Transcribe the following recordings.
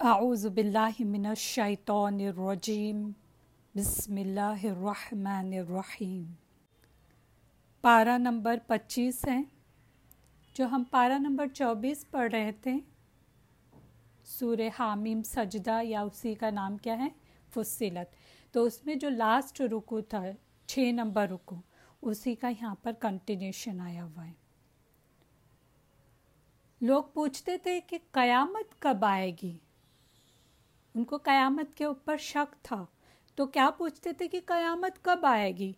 اعوذ باللہ من الشیطان الرجیم۔ بسم اللہ الرحمن الرحیم۔ پارہ نمبر پچیس ہے۔ جو ہم پارہ نمبر چوبیس پڑھ رہے تھے، سورہ حامیم سجدہ یا اسی کا نام کیا ہے؟ فصلت۔ تو اس میں جو لاسٹ رکو تھا، چھ نمبر رکو، اسی کا یہاں پر کنٹینیوشن آیا ہوا ہے۔ لوگ پوچھتے تھے کہ قیامت کب آئے گی؟ ان کو قیامت کے اوپر شک تھا۔ تو کیا پوچھتے تھے کہ قیامت کب آئے گی؟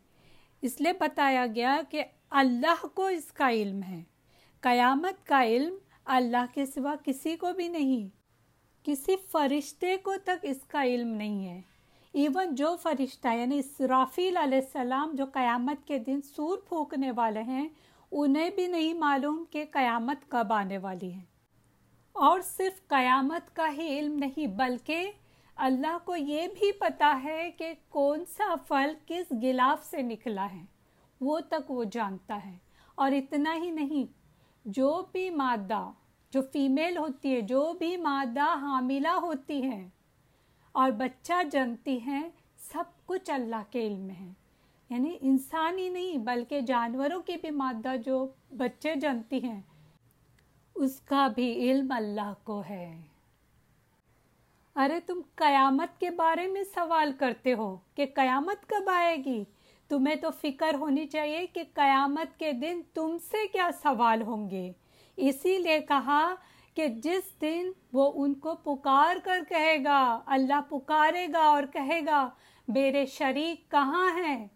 اس لیے بتایا گیا کہ اللہ کو اس کا علم ہے۔ قیامت کا علم اللہ کے سوا کسی کو بھی نہیں۔ کسی فرشتے کو تک اس کا علم نہیں ہے۔ ایون جو فرشتہ یعنی اسرافیل علیہ السلام، جو قیامت کے دن سور پھونکنے والے ہیں، انہیں بھی نہیں معلوم کہ قیامت کب آنے والی ہے۔ اور صرف قیامت کا ہی علم نہیں، بلکہ اللہ کو یہ بھی پتا ہے کہ کون سا پھل کس گلاف سے نکلا ہے۔ وہ تک وہ جانتا ہے۔ اور اتنا ہی نہیں، جو بھی مادہ، جو فیمیل ہوتی ہے، جو بھی مادہ حاملہ ہوتی ہے اور بچہ جنتی ہیں سب کچھ اللہ کے علم میں ہے۔ یعنی انسان ہی نہیں، بلکہ جانوروں کی بھی مادہ جو بچے جنتی ہیں اس کا بھی علم اللہ کو ہے۔ ارے تم قیامت کے بارے میں سوال کرتے ہو کہ قیامت کب آئے گی؟ تمہیں تو فکر ہونی چاہیے کہ قیامت کے دن تم سے کیا سوال ہوں گے۔ اسی لیے کہا کہ جس دن وہ ان کو پکار کر کہے گا، اللہ پکارے گا اور کہے گا، میرے شریک کہاں ہیں؟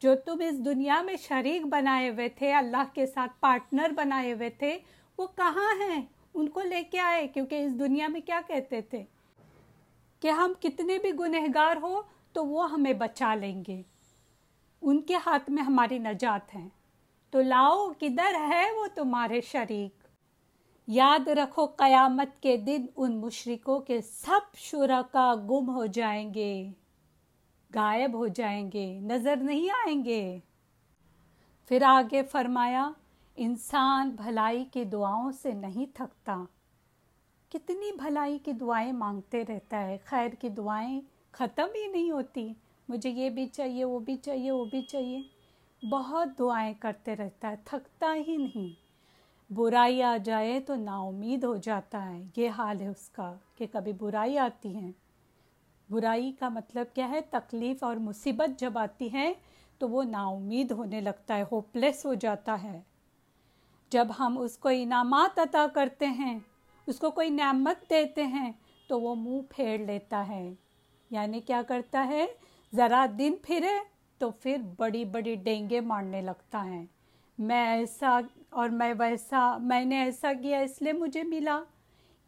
جو تم اس دنیا میں شریک بنائے ہوئے تھے، اللہ کے ساتھ پارٹنر بنائے ہوئے تھے وہ کہاں ہیں؟ ان کو لے کے آئے، کیونکہ اس دنیا میں کیا کہتے تھے؟ کہ ہم کتنے بھی گنہگار ہو تو وہ ہمیں بچا لیں گے۔ ان کے ہاتھ میں ہماری نجات ہے۔ تو لاؤ، کدھر ہے وہ تمہارے شریک؟ یاد رکھو، قیامت کے دن ان مشرکوں کے سب شرکا گم ہو جائیں گے، غائب ہو جائیں گے، نظر نہیں آئیں گے۔ پھر آگے فرمایا انسان بھلائی کی دعاؤں سے نہیں تھکتا۔ کتنی بھلائی کی دعائیں مانگتے رہتا ہے۔ خیر کی دعائیں ختم ہی نہیں ہوتی۔ مجھے یہ بھی چاہیے، وہ بھی چاہیے، وہ بھی چاہیے۔ بہت دعائیں کرتے رہتا ہے، تھکتا ہی نہیں۔ برائی آ جائے تو نا امید ہو جاتا ہے۔ یہ حال ہے اس کا کہ کبھی برائی آتی ہے۔ برائی کا مطلب کیا ہے؟ تکلیف اور مصیبت جب آتی ہے تو وہ نا امید ہونے لگتا ہے، ہوپلیس ہو جاتا ہے۔ جب ہم اس کو انعامات عطا کرتے ہیں، اس کو کوئی نعمت دیتے ہیں، تو وہ منہ پھیڑ لیتا ہے۔ یعنی کیا کرتا ہے؟ ذرا دن پھرے تو پھر بڑی بڑی ڈینگے مارنے لگتا ہے۔ میں ایسا اور میں ویسا، میں نے ایسا کیا، اس لیے مجھے ملا۔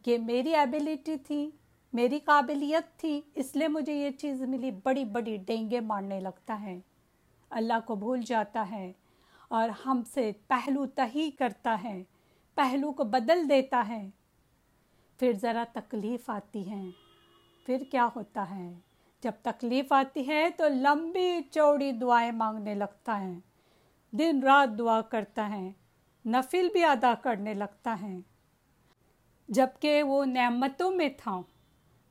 یہ میری ایبیلٹی تھی، میری قابلیت تھی، اس لیے مجھے یہ چیز ملی۔ بڑی بڑی ڈینگے مارنے لگتا ہے۔ اللہ کو بھول جاتا ہے۔ اور ہم سے پہلو تہی کرتا ہے، پہلو کو بدل دیتا ہے۔ پھر ذرا تکلیف آتی ہے۔ پھر کیا ہوتا ہے؟ جب تکلیف آتی ہے تو لمبی چوڑی دعائیں مانگنے لگتا ہے۔ دن رات دعا کرتا ہے، نفل بھی ادا کرنے لگتا ہے۔ جبکہ وہ نعمتوں میں تھا،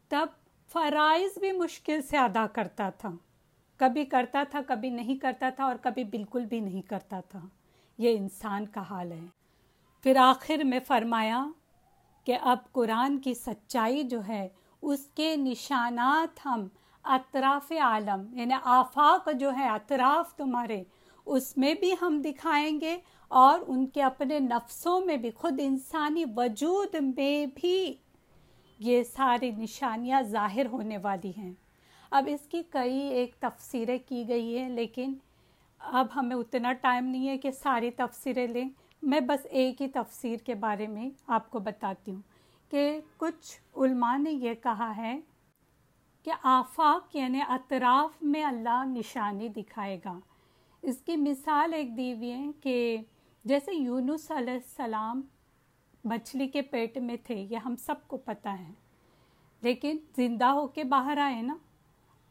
تب فرائض بھی مشکل سے ادا کرتا تھا۔ کبھی کرتا تھا، کبھی نہیں کرتا تھا اور کبھی بالکل بھی نہیں کرتا تھا۔ یہ انسان کا حال ہے۔ پھر آخر میں فرمایا کہ اب قرآن کی سچائی جو ہے، اس کے نشانات ہم اطراف عالم یعنی آفاق جو ہے، اطراف تمہارے، اس میں بھی ہم دکھائیں گے اور ان کے اپنے نفسوں میں بھی، خود انسانی وجود میں بھی یہ ساری نشانیاں ظاہر ہونے والی ہیں۔ اب اس کی کئی ایک تفسیریں کی گئی ہیں، لیکن اب ہمیں اتنا ٹائم نہیں ہے کہ ساری تفسیریں لیں۔ میں بس ایک ہی تفسیر کے بارے میں آپ کو بتاتی ہوں کہ کچھ علماء نے یہ کہا ہے کہ آفاق یعنی اطراف میں اللہ نشانی دکھائے گا۔ اس کی مثال ایک دیوی ہے کہ جیسے یونس علیہ السلام مچھلی کے پیٹ میں تھے، یہ ہم سب کو پتہ ہے، لیکن زندہ ہو کے باہر آئے نا۔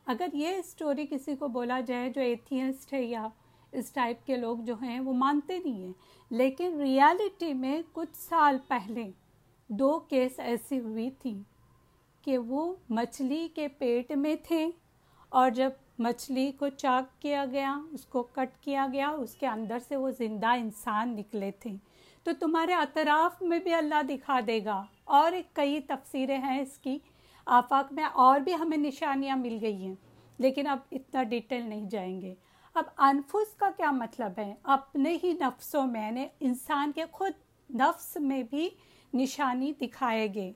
اگر یہ اسٹوری کسی کو بولا جائے جو ایتھیسٹ ہے یا اس ٹائپ کے لوگ جو ہیں، وہ مانتے نہیں ہیں۔ لیکن ریالٹی میں کچھ سال پہلے دو کیس ایسی ہوئی تھیں کہ وہ مچھلی کے پیٹ میں تھے اور جب مچھلی کو چاک کیا گیا، اس کو کٹ کیا گیا، اس کے اندر سے وہ زندہ انسان نکلے تھے۔ تو تمہارے اطراف میں بھی اللہ دکھا دے گا۔ اور ایک کئی تفسیریں ہیں اس کی۔ آفاق میں اور بھی ہمیں نشانیاں مل گئی ہیں، لیکن اب اتنا ڈیٹیل نہیں جائیں گے۔ اب انفس کا کیا مطلب ہے؟ اپنے ہی نفسوں میں یعنی انسان کے خود نفس میں بھی نشانی دکھائے گے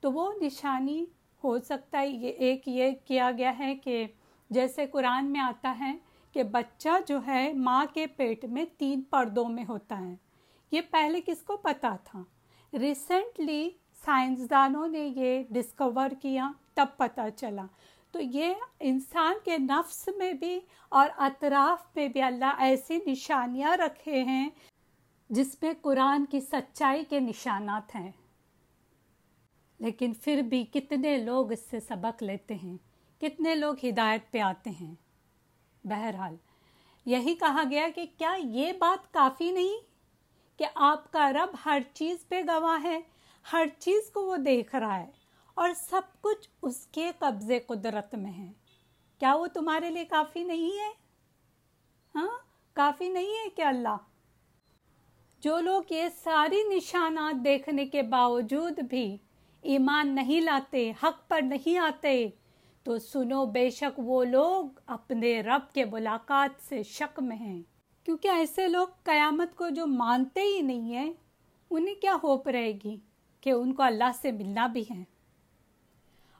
تو وہ نشانی ہو سکتا ہے، یہ ایک یہ کیا گیا ہے کہ جیسے قرآن میں آتا ہے کہ بچہ جو ہے ماں کے پیٹ میں تین پردوں میں ہوتا ہے۔ یہ پہلے کس کو پتا تھا؟ ریسنٹلی سائنسدانوں نے یہ ڈسکور کیا، تب پتہ چلا۔ تو یہ انسان کے نفس میں بھی اور اطراف میں بھی اللہ ایسی نشانیاں رکھے ہیں جس میں قرآن کی سچائی کے نشانات ہیں۔ لیکن پھر بھی کتنے لوگ اس سے سبق لیتے ہیں، کتنے لوگ ہدایت پہ آتے ہیں۔ بہرحال، یہی کہا گیا کہ کیا یہ بات کافی نہیں کہ آپ کا رب ہر چیز پہ گواہ ہے ہر چیز کو وہ دیکھ رہا ہے اور سب کچھ اس کے قبضے قدرت میں ہے۔ کیا وہ تمہارے لیے کافی نہیں ہے؟ ہاں کافی نہیں ہے کہ اللہ؟ جو لوگ یہ ساری نشانات دیکھنے کے باوجود بھی ایمان نہیں لاتے، حق پر نہیں آتے، تو سنو بے شک وہ لوگ اپنے رب کے ملاقات سے شک میں ہیں۔ کیونکہ ایسے لوگ قیامت کو جو مانتے ہی نہیں ہیں، انہیں کیا ہوپ رہے گی؟ کہ ان کو اللہ سے ملنا بھی ہے۔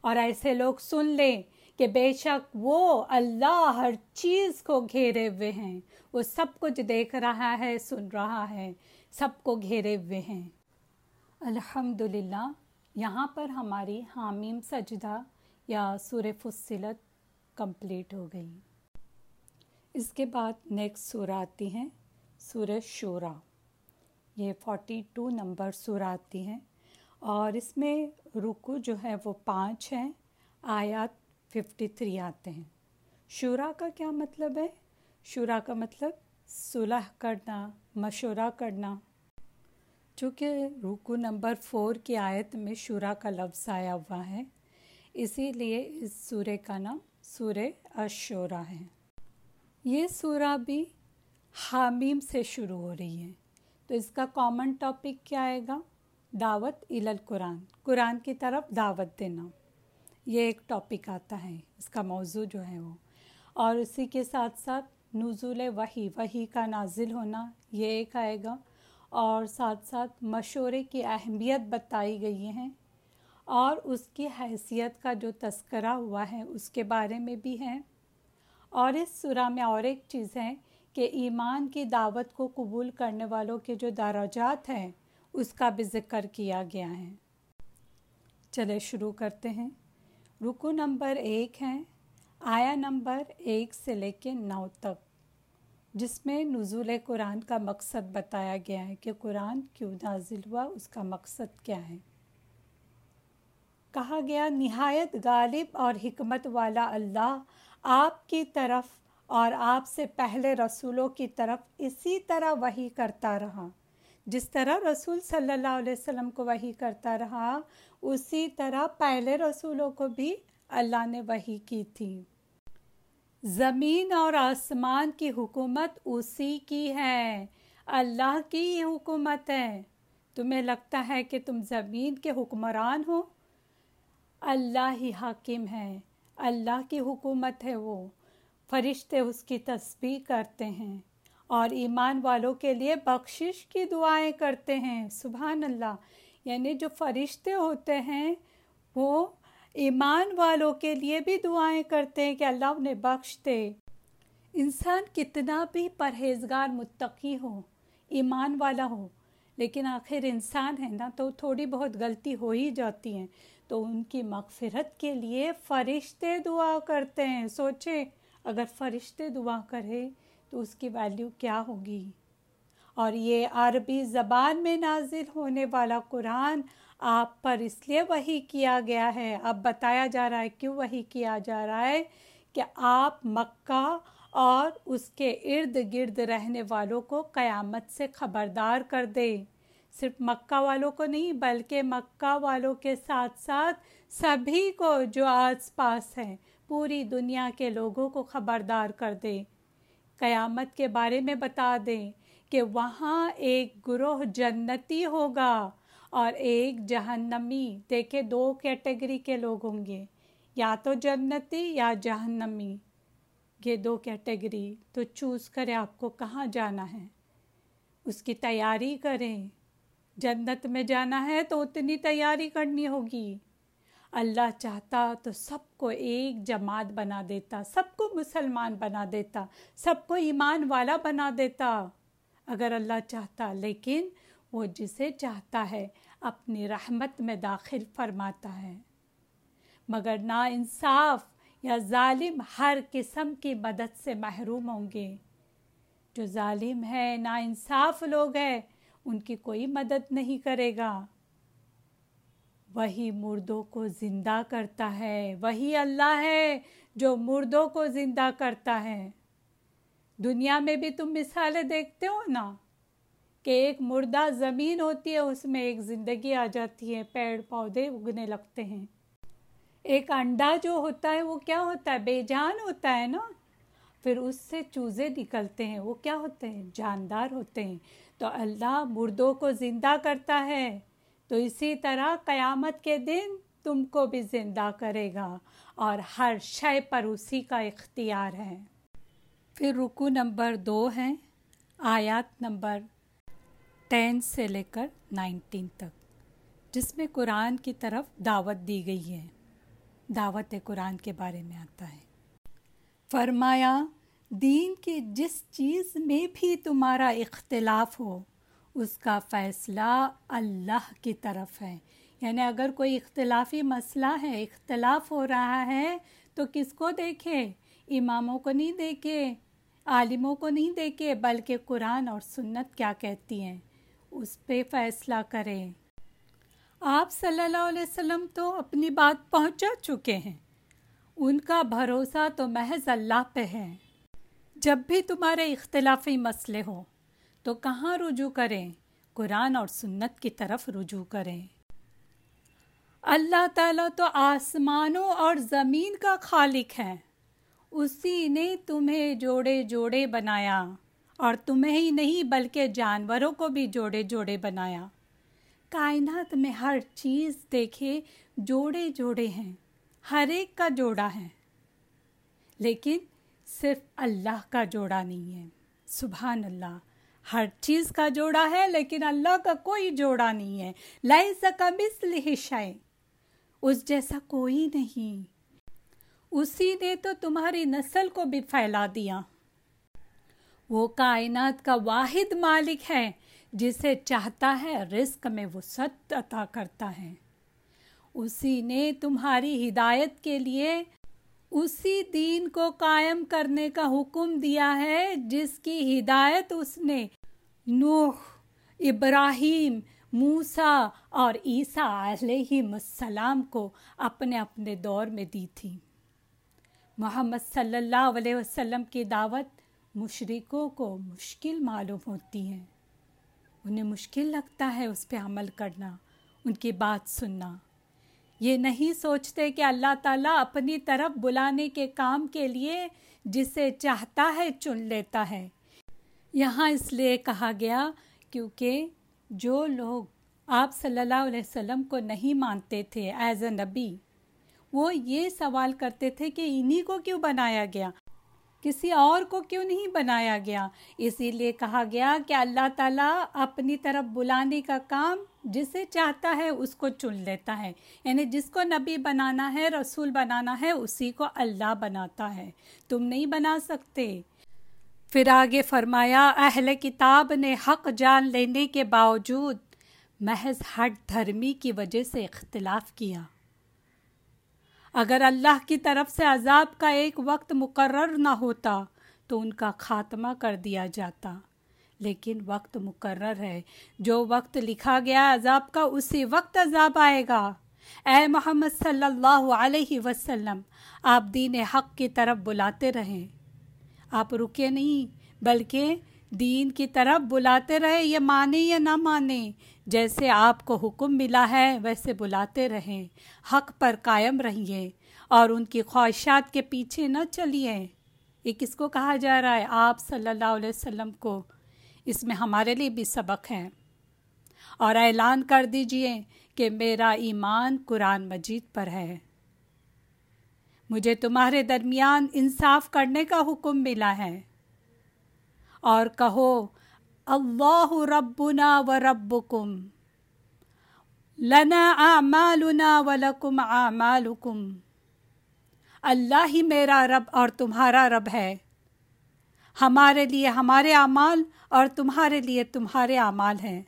اور ایسے لوگ سن لیں کہ بے شک وہ اللہ ہر چیز کو گھیرے ہوئے ہیں۔ وہ سب کچھ دیکھ رہا ہے، سن رہا ہے، سب کو گھیرے ہوئے ہیں۔ الحمد للہ یہاں پر ہماری حامیم سجدہ یا سور فصلت کمپلیٹ ہو گئی۔ اس کے بعد نیکسٹ سورہ آتی ہیں سورہ شورا۔ یہ فورٹی ٹو نمبر سورہ آتی ہیں اور اس میں رکو جو ہے وہ پانچ ہیں، آیات ففٹی تھری آتے ہیں۔ شورا کا کیا مطلب ہے؟ شورا کا مطلب صلح کرنا، مشورہ کرنا۔ چونکہ رکو نمبر فور کی آیت میں شورا کا لفظ آیا ہوا ہے، اسی لیے اس سورے کا نام سورہ اشورا ہے۔ یہ سورہ بھی حامیم سے شروع ہو رہی ہے۔ تو اس کا کامن ٹاپک کیا آئے گا؟ دعوت ال القرآن۔ قرآن کی طرف دعوت دینا۔ یہ ایک ٹاپک آتا ہے، اس کا موضوع جو ہے وہ۔ اور اسی کے ساتھ ساتھ نزول وہی وہی کا نازل ہونا یہ ایک آئے گا۔ اور ساتھ ساتھ مشورے کی اہمیت بتائی گئی ہیں۔ اور اس کی حیثیت کا جو تذکرہ ہوا ہے، اس کے بارے میں بھی ہے۔ اور اس سورہ میں اور ایک چیز ہے کہ ایمان کی دعوت کو قبول کرنے والوں کے جو درجات ہیں اس کا بھی ذکر کیا گیا ہے۔ چلے شروع کرتے ہیں۔ رکو نمبر ایک ہے۔ آیا نمبر ایک سے لے کے نو تک۔ جس میں نزول قرآن کا مقصد بتایا گیا ہے کہ قرآن کیوں نازل ہوا، اس کا مقصد کیا ہے۔ کہا گیا، نہایت غالب اور حکمت والا اللہ آپ کی طرف اور آپ سے پہلے رسولوں کی طرف اسی طرح وہی کرتا رہا۔ جس طرح رسول صلی اللہ علیہ وسلم کو وہی کرتا رہا، اسی طرح پہلے رسولوں کو بھی اللہ نے وہی کی تھی۔ زمین اور آسمان کی حکومت اسی کی ہے۔ اللہ کی ہی حکومت ہے۔ تمہیں لگتا ہے کہ تم زمین کے حکمران ہو؟ اللہ ہی حاکم ہے۔ اللہ کی حکومت ہے وہ۔ فرشتے اس کی تسبیح کرتے ہیں۔ اور ایمان والوں کے لیے بخشش کی دعائیں کرتے ہیں۔ سبحان اللہ۔ یعنی جو فرشتے ہوتے ہیں، وہ ایمان والوں کے لیے بھی دعائیں کرتے ہیں کہ اللہ انہیں بخش دے۔ انسان کتنا بھی پرہیزگار متقی ہو، ایمان والا ہو، لیکن آخر انسان ہے نا، تو تھوڑی بہت غلطی ہو ہی جاتی ہیں تو ان کی مغفرت کے لیے فرشتے دعا کرتے ہیں۔ سوچے، اگر فرشتے دعا کرے تو اس کی ویلیو کیا ہوگی؟ اور یہ عربی زبان میں نازل ہونے والا قرآن آپ پر اس لیے وہی کیا گیا ہے؟ اب بتایا جا رہا ہے، کیوں وہی کیا جا رہا ہے؟ کہ آپ مکہ اور اس کے ارد گرد رہنے والوں کو قیامت سے خبردار کر دے صرف مکہ والوں کو نہیں، بلکہ مکہ والوں کے ساتھ ساتھ سبھی کو جو آس پاس ہیں، پوری دنیا کے لوگوں کو خبردار کر دے قیامت کے بارے میں بتا دیں کہ وہاں ایک گروہ جنتی ہوگا اور ایک جہنمی۔ دیکھے دو کیٹیگری کے لوگ ہوں گے، یا تو جنتی یا جہنمی۔ یہ دو کیٹیگری، تو چوز کریں آپ کو کہاں جانا ہے۔ اس کی تیاری کریں۔ جنت میں جانا ہے تو اتنی تیاری کرنی ہوگی۔ اللہ چاہتا تو سب کو ایک جماعت بنا دیتا، سب کو مسلمان بنا دیتا، سب کو ایمان والا بنا دیتا۔ اگر اللہ چاہتا، لیکن وہ جسے چاہتا ہے اپنی رحمت میں داخل فرماتا ہے۔ مگر نا انصاف یا ظالم ہر قسم کی مدد سے محروم ہوں گے۔ جو ظالم ہے، نا انصاف لوگ ہیں ان کی کوئی مدد نہیں کرے گا۔ وہی مردوں کو زندہ کرتا ہے، وہی اللہ ہے جو مردوں کو زندہ کرتا ہے۔ دنیا میں بھی تم مثالیں دیکھتے ہو نا کہ ایک مردہ زمین ہوتی ہے، اس میں ایک زندگی آ جاتی ہے، پیڑ پودے اگنے لگتے ہیں۔ ایک انڈا جو ہوتا ہے، وہ کیا ہوتا ہے؟ بے جان ہوتا ہے نا۔ پھر اس سے چوزے نکلتے ہیں، وہ کیا ہوتے ہیں؟ جاندار ہوتے ہیں۔ تو اللہ مردوں کو زندہ کرتا ہے۔ تو اسی طرح قیامت کے دن تم کو بھی زندہ کرے گا اور ہر شے پر اسی کا اختیار ہے۔ پھر رکو نمبر دو ہے، آیات نمبر ٹین سے لے کر نائنٹین تک، جس میں قرآن کی طرف دعوت دی گئی ہے۔ دعوت قرآن کے بارے میں آتا ہے۔ فرمایا، دین کی جس چیز میں بھی تمہارا اختلاف ہو اس کا فیصلہ اللہ کی طرف ہے۔ یعنی اگر کوئی اختلافی مسئلہ ہے، اختلاف ہو رہا ہے، تو کس کو دیکھے؟ اماموں کو نہیں دیکھے، عالموں کو نہیں دیکھے، بلکہ قرآن اور سنت کیا کہتی ہیں؟ اس پہ فیصلہ کریں آپ صلی اللہ علیہ وسلم تو اپنی بات پہنچا چکے ہیں۔ ان کا بھروسہ تو محض اللہ پہ ہے۔ جب بھی تمہارے اختلافی مسئلے ہوں تو کہاں رجوع کریں؟ قرآن اور سنت کی طرف رجوع کریں۔ اللہ تعالیٰ تو آسمانوں اور زمین کا خالق ہے اسی نے تمہیں جوڑے جوڑے بنایا اور تمہیں ہی نہیں بلکہ جانوروں کو بھی جوڑے جوڑے بنایا۔ کائنات میں ہر چیز دیکھے جوڑے جوڑے ہیں، ہر ایک کا جوڑا ہے۔ لیکن صرف اللہ کا جوڑا نہیں ہے۔ سبحان اللہ۔ ہر چیز کا جوڑا ہے، لیکن اللہ کا کوئی جوڑا نہیں ہے۔ لائ سکا مسل شائے اس جیسا کوئی نہیں۔ اسی نے تو تمہاری نسل کو بھی پھیلا دیا۔ وہ کائنات کا واحد مالک ہے، جسے چاہتا ہے رزق میں وہ ست عطا کرتا ہے۔ اسی نے تمہاری ہدایت کے لیے اسی دین کو قائم کرنے کا حکم دیا ہے، جس کی ہدایت اس نے۔ نوح، ابراہیم موسا اور عیسیٰ علیہ السلام کو اپنے اپنے دور میں دی تھی۔ محمد صلی اللہ علیہ وسلم کی دعوت مشرقوں کو مشکل معلوم ہوتی ہے۔ انہیں مشکل لگتا ہے اس پہ عمل کرنا، ان کی بات سننا۔ یہ نہیں سوچتے کہ اللہ تعالیٰ اپنی طرف بلانے کے کام کے لیے جسے چاہتا ہے چن لیتا ہے۔ یہاں اس لیے کہا گیا کیونکہ جو لوگ آپ صلی اللہ علیہ وسلم کو نہیں مانتے تھے ایز اے نبی، وہ یہ سوال کرتے تھے کہ انہی کو کیوں بنایا گیا؟ کسی اور کو کیوں نہیں بنایا گیا؟ اسی لیے کہا گیا کہ اللہ تعالیٰ اپنی طرف بلانے کا کام جسے چاہتا ہے اس کو چن لیتا ہے۔ یعنی جس کو نبی بنانا ہے، رسول بنانا ہے، اسی کو اللہ بناتا ہے۔ تم نہیں بنا سکتے۔ پھر آگے فرمایا، اہل کتاب نے حق جان لینے کے باوجود محض ہٹ دھرمی کی وجہ سے اختلاف کیا۔ اگر اللہ کی طرف سے عذاب کا ایک وقت مقرر نہ ہوتا تو ان کا خاتمہ کر دیا جاتا۔ لیکن وقت مقرر ہے۔ جو وقت لکھا گیا عذاب کا، اسی وقت عذاب آئے گا۔ اے محمد صلی اللہ علیہ وسلم، آپ دین حق کی طرف بلاتے رہیں۔ آپ رکے نہیں، بلکہ دین کی طرف بلاتے رہے، یہ مانے یا نہ مانے، جیسے آپ کو حکم ملا ہے، ویسے بلاتے رہیں، حق پر قائم رہیے اور ان کی خواہشات کے پیچھے نہ چلیے۔ یہ کس کو کہا جا رہا ہے؟ آپ صلی اللہ علیہ وسلم کو۔ اس میں ہمارے لیے بھی سبق ہے۔ اور اعلان کر دیجیے کہ میرا ایمان قرآن مجید پر ہے۔ مجھے تمہارے درمیان انصاف کرنے کا حکم ملا ہے۔ اور کہو، اللہ ربنا و ربکم، لنا اعمالنا ولکم اعمالکم۔ اللہ ہی میرا رب اور تمہارا رب ہے۔ ہمارے لیے ہمارے اعمال اور تمہارے لیے تمہارے اعمال ہیں۔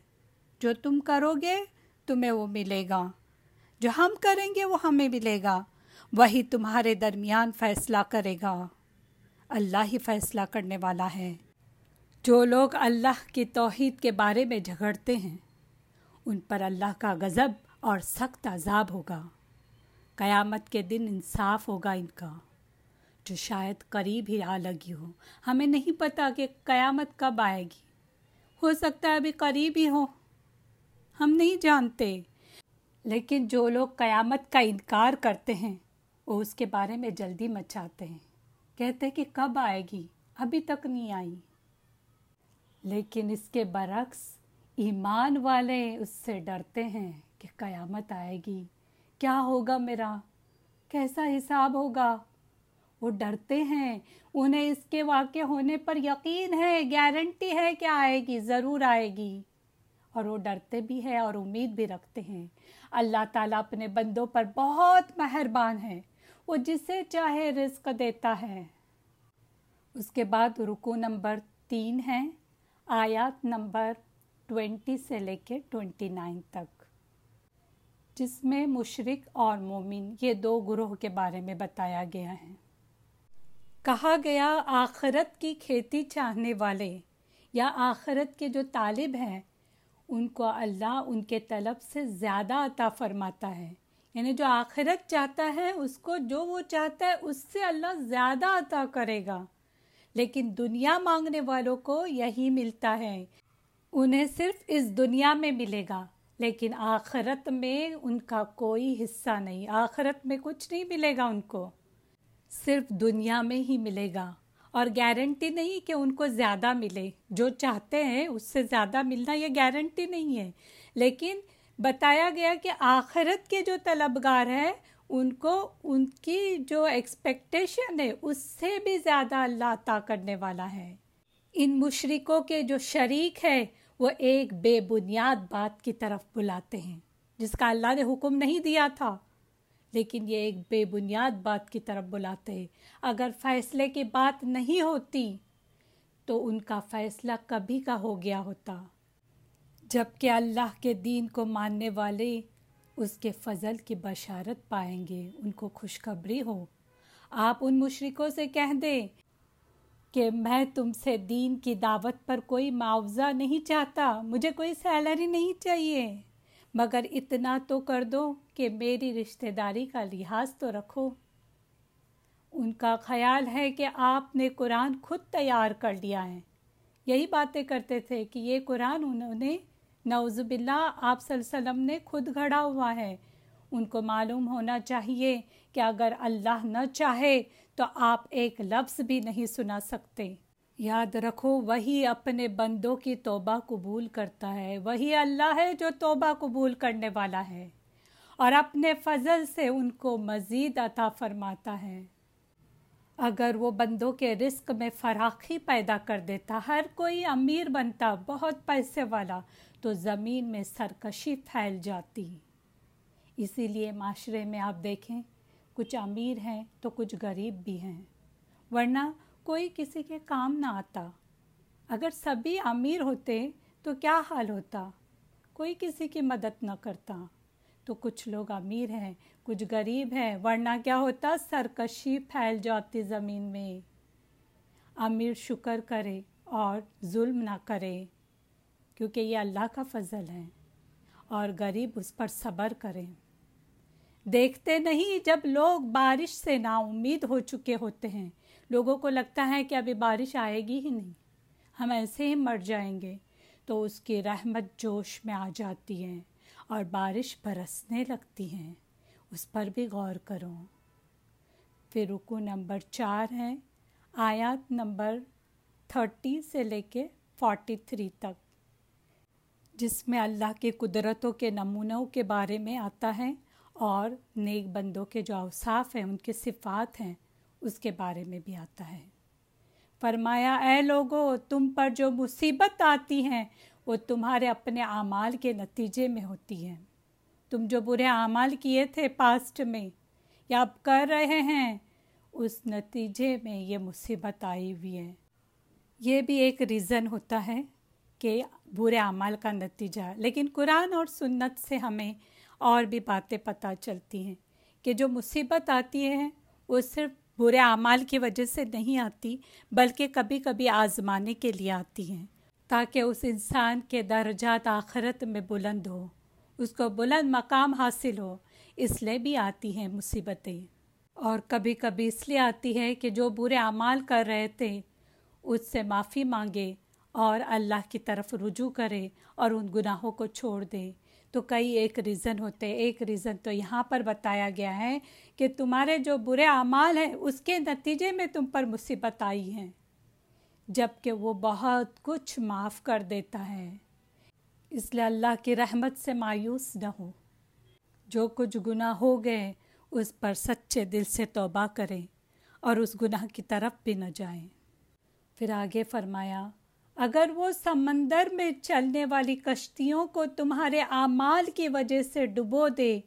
جو تم کرو گے، تمہیں وہ ملے گا۔ جو ہم کریں گے، وہ ہمیں ملے گا۔ وہی تمہارے درمیان فیصلہ کرے گا۔ اللہ ہی فیصلہ کرنے والا ہے۔ جو لوگ اللہ کی توحید کے بارے میں جھگڑتے ہیں، ان پر اللہ کا غضب اور سخت عذاب ہوگا۔ قیامت کے دن انصاف ہوگا ان کا۔ جو شاید قریب ہی آ لگی ہو، ہمیں نہیں پتہ کہ قیامت کب آئے گی۔ ہو سکتا ہے ابھی قریب ہی ہو۔ ہم نہیں جانتے۔ لیکن جو لوگ قیامت کا انکار کرتے ہیں، وہ اس کے بارے میں جلدی مچاتے ہیں۔ کہتے کہ کب آئے گی؟ ابھی تک نہیں آئی۔ لیکن اس کے برعکس ایمان والے اس سے ڈرتے ہیں کہ قیامت آئے گی۔ کیا ہوگا میرا؟ کیسا حساب ہوگا؟ وہ ڈرتے ہیں۔ انہیں اس کے واقع ہونے پر یقین ہے، گارنٹی ہے کہ آئے گی، ضرور آئے گی۔ اور وہ ڈرتے بھی ہیں اور امید بھی رکھتے ہیں۔ اللہ تعالیٰ اپنے بندوں پر بہت مہربان ہے۔ وہ جسے چاہے رزق دیتا ہے۔ اس کے بعد رکو نمبر تین ہے۔ آیات نمبر ٹوینٹی سے لے کے ٹوینٹی نائن تک۔ جس میں مشرق اور مومن یہ دو گروہ کے بارے میں بتایا گیا ہے۔ کہا گیا، آخرت کی کھیتی چاہنے والے یا آخرت کے جو طالب ہیں، ان کو اللہ ان کے طلب سے زیادہ عطا فرماتا ہے۔ یعنی جو آخرت چاہتا ہے، اس کو جو وہ چاہتا ہے، اس سے اللہ زیادہ عطا کرے گا۔ لیکن دنیا مانگنے والوں کو یہی ملتا ہے۔ انہیں صرف اس دنیا میں ملے گا، لیکن آخرت میں ان کا کوئی حصہ نہیں۔ آخرت میں کچھ نہیں ملے گا ان کو۔ صرف دنیا میں ہی ملے گا۔ اور گارنٹی نہیں کہ ان کو زیادہ ملے۔ جو چاہتے ہیں اس سے زیادہ ملنا یہ گارنٹی نہیں ہے۔ لیکن بتایا گیا کہ آخرت کے جو طلبگار ہیں ان کو ان کی جو ایکسپیکٹیشن ہے، اس سے بھی زیادہ اللہ عطا کرنے والا ہے۔ ان مشرقوں کے جو شریک ہے وہ ایک بے بنیاد بات کی طرف بلاتے ہیں، جس کا اللہ نے حکم نہیں دیا تھا۔ لیکن یہ ایک بے بنیاد بات کی طرف بلاتے ہیں۔ اگر فیصلے کی بات نہیں ہوتی، تو ان کا فیصلہ کبھی کا ہو گیا ہوتا۔ جبکہ اللہ کے دین کو ماننے والے اس کے فضل کی بشارت پائیں گے، ان کو خوشخبری ہو۔ آپ ان مشرقوں سے کہہ دیں کہ میں تم سے دین کی دعوت پر کوئی معاوضہ نہیں چاہتا، مجھے کوئی سیلری نہیں چاہیے۔ مگر اتنا تو کر دو کہ میری رشتہ داری کا لحاظ تو رکھو۔ ان کا خیال ہے کہ آپ نے قرآن خود تیار کر لیا ہے۔ یہی باتیں کرتے تھے کہ یہ قرآن انہوں نے نوز باللہ، آپ صلی اللہ علیہ وسلم نے خود گھڑا ہوا ہے۔ ان کو معلوم ہونا چاہیے کہ اگر اللہ نہ چاہے تو آپ ایک لفظ بھی نہیں سنا سکتے۔ یاد رکھو، وہی اپنے بندوں کی توبہ قبول کرتا ہے۔ وہی اللہ ہے جو توبہ قبول کرنے والا ہے۔ اور اپنے فضل سے ان کو مزید عطا فرماتا ہے۔ اگر وہ بندوں کے رزق میں فراخی پیدا کر دیتا، ہر کوئی امیر بنتا، بہت پیسے والا تو زمین میں سرکشی پھیل جاتی۔ اسی لیے معاشرے میں آپ دیکھیں، کچھ امیر ہیں تو کچھ غریب بھی ہیں۔ ورنہ کوئی کسی کے کام نہ آتا۔ اگر سبھی امیر ہوتے تو کیا حال ہوتا؟ کوئی کسی کی مدد نہ کرتا۔ تو کچھ لوگ امیر ہیں، کچھ غریب ہیں، ورنہ کیا ہوتا؟ سرکشی پھیل جاتی زمین میں۔ امیر شکر کرے اور ظلم نہ کرے۔ کیونکہ یہ اللہ کا فضل ہے اور غریب اس پر صبر کریں دیکھتے نہیں جب لوگ بارش سے نا امید ہو چکے ہوتے ہیں۔ لوگوں کو لگتا ہے کہ ابھی بارش آئے گی ہی نہیں۔ ہم ایسے ہی مر جائیں گے تو اس کی رحمت جوش میں آ جاتی ہے اور بارش برسنے لگتی ہیں اس پر بھی غور کرو۔ پھر رکو نمبر چار ہے۔ آیات نمبر تھرٹی سے لے کے فورٹی تھری تک۔ جس میں اللہ کے قدرتوں کے نمونوں کے بارے میں آتا ہے اور نیک بندوں کے جو اوصاف ہیں، ان کے صفات ہیں، اس کے بارے میں بھی آتا ہے۔ فرمایا، اے لوگوں تم پر جو مصیبت آتی ہیں، وہ تمہارے اپنے اعمال کے نتیجے میں ہوتی ہیں۔ تم جو برے اعمال کیے تھے پاسٹ میں، یا اب کر رہے ہیں، اس نتیجے میں یہ مصیبت آئی ہوئی ہے۔ یہ بھی ایک ریزن ہوتا ہے کہ برے اعمال کا نتیجہ لیکن قرآن اور سنت سے ہمیں اور بھی باتیں پتہ چلتی ہیں کہ جو مصیبت آتی ہے، وہ صرف برے اعمال کی وجہ سے نہیں آتی، بلکہ کبھی کبھی آزمانے کے لیے آتی ہیں۔ تاکہ اس انسان کے درجات آخرت میں بلند ہو، اس کو بلند مقام حاصل ہو، اس لیے بھی آتی ہیں مصیبتیں۔ اور کبھی کبھی اس لیے آتی ہے کہ جو برے اعمال کر رہے تھے، اس سے معافی مانگے اور اللہ کی طرف رجوع کرے اور ان گناہوں کو چھوڑ دے۔ تو کئی ایک ریزن ہوتے، ایک ریزن تو یہاں پر بتایا گیا ہے کہ تمہارے جو برے اعمال ہیں، اس کے نتیجے میں تم پر مصیبت آئی ہیں جبکہ وہ بہت کچھ معاف کر دیتا ہے۔ اس لیے اللہ کی رحمت سے مایوس نہ ہو۔ جو کچھ گناہ ہو گئے، اس پر سچے دل سے توبہ کریں اور اس گناہ کی طرف بھی نہ جائیں پھر آگے فرمایا اگر وہ سمندر میں چلنے والی کشتیوں کو تمہارے اعمال کی وجہ سے ڈبو دے،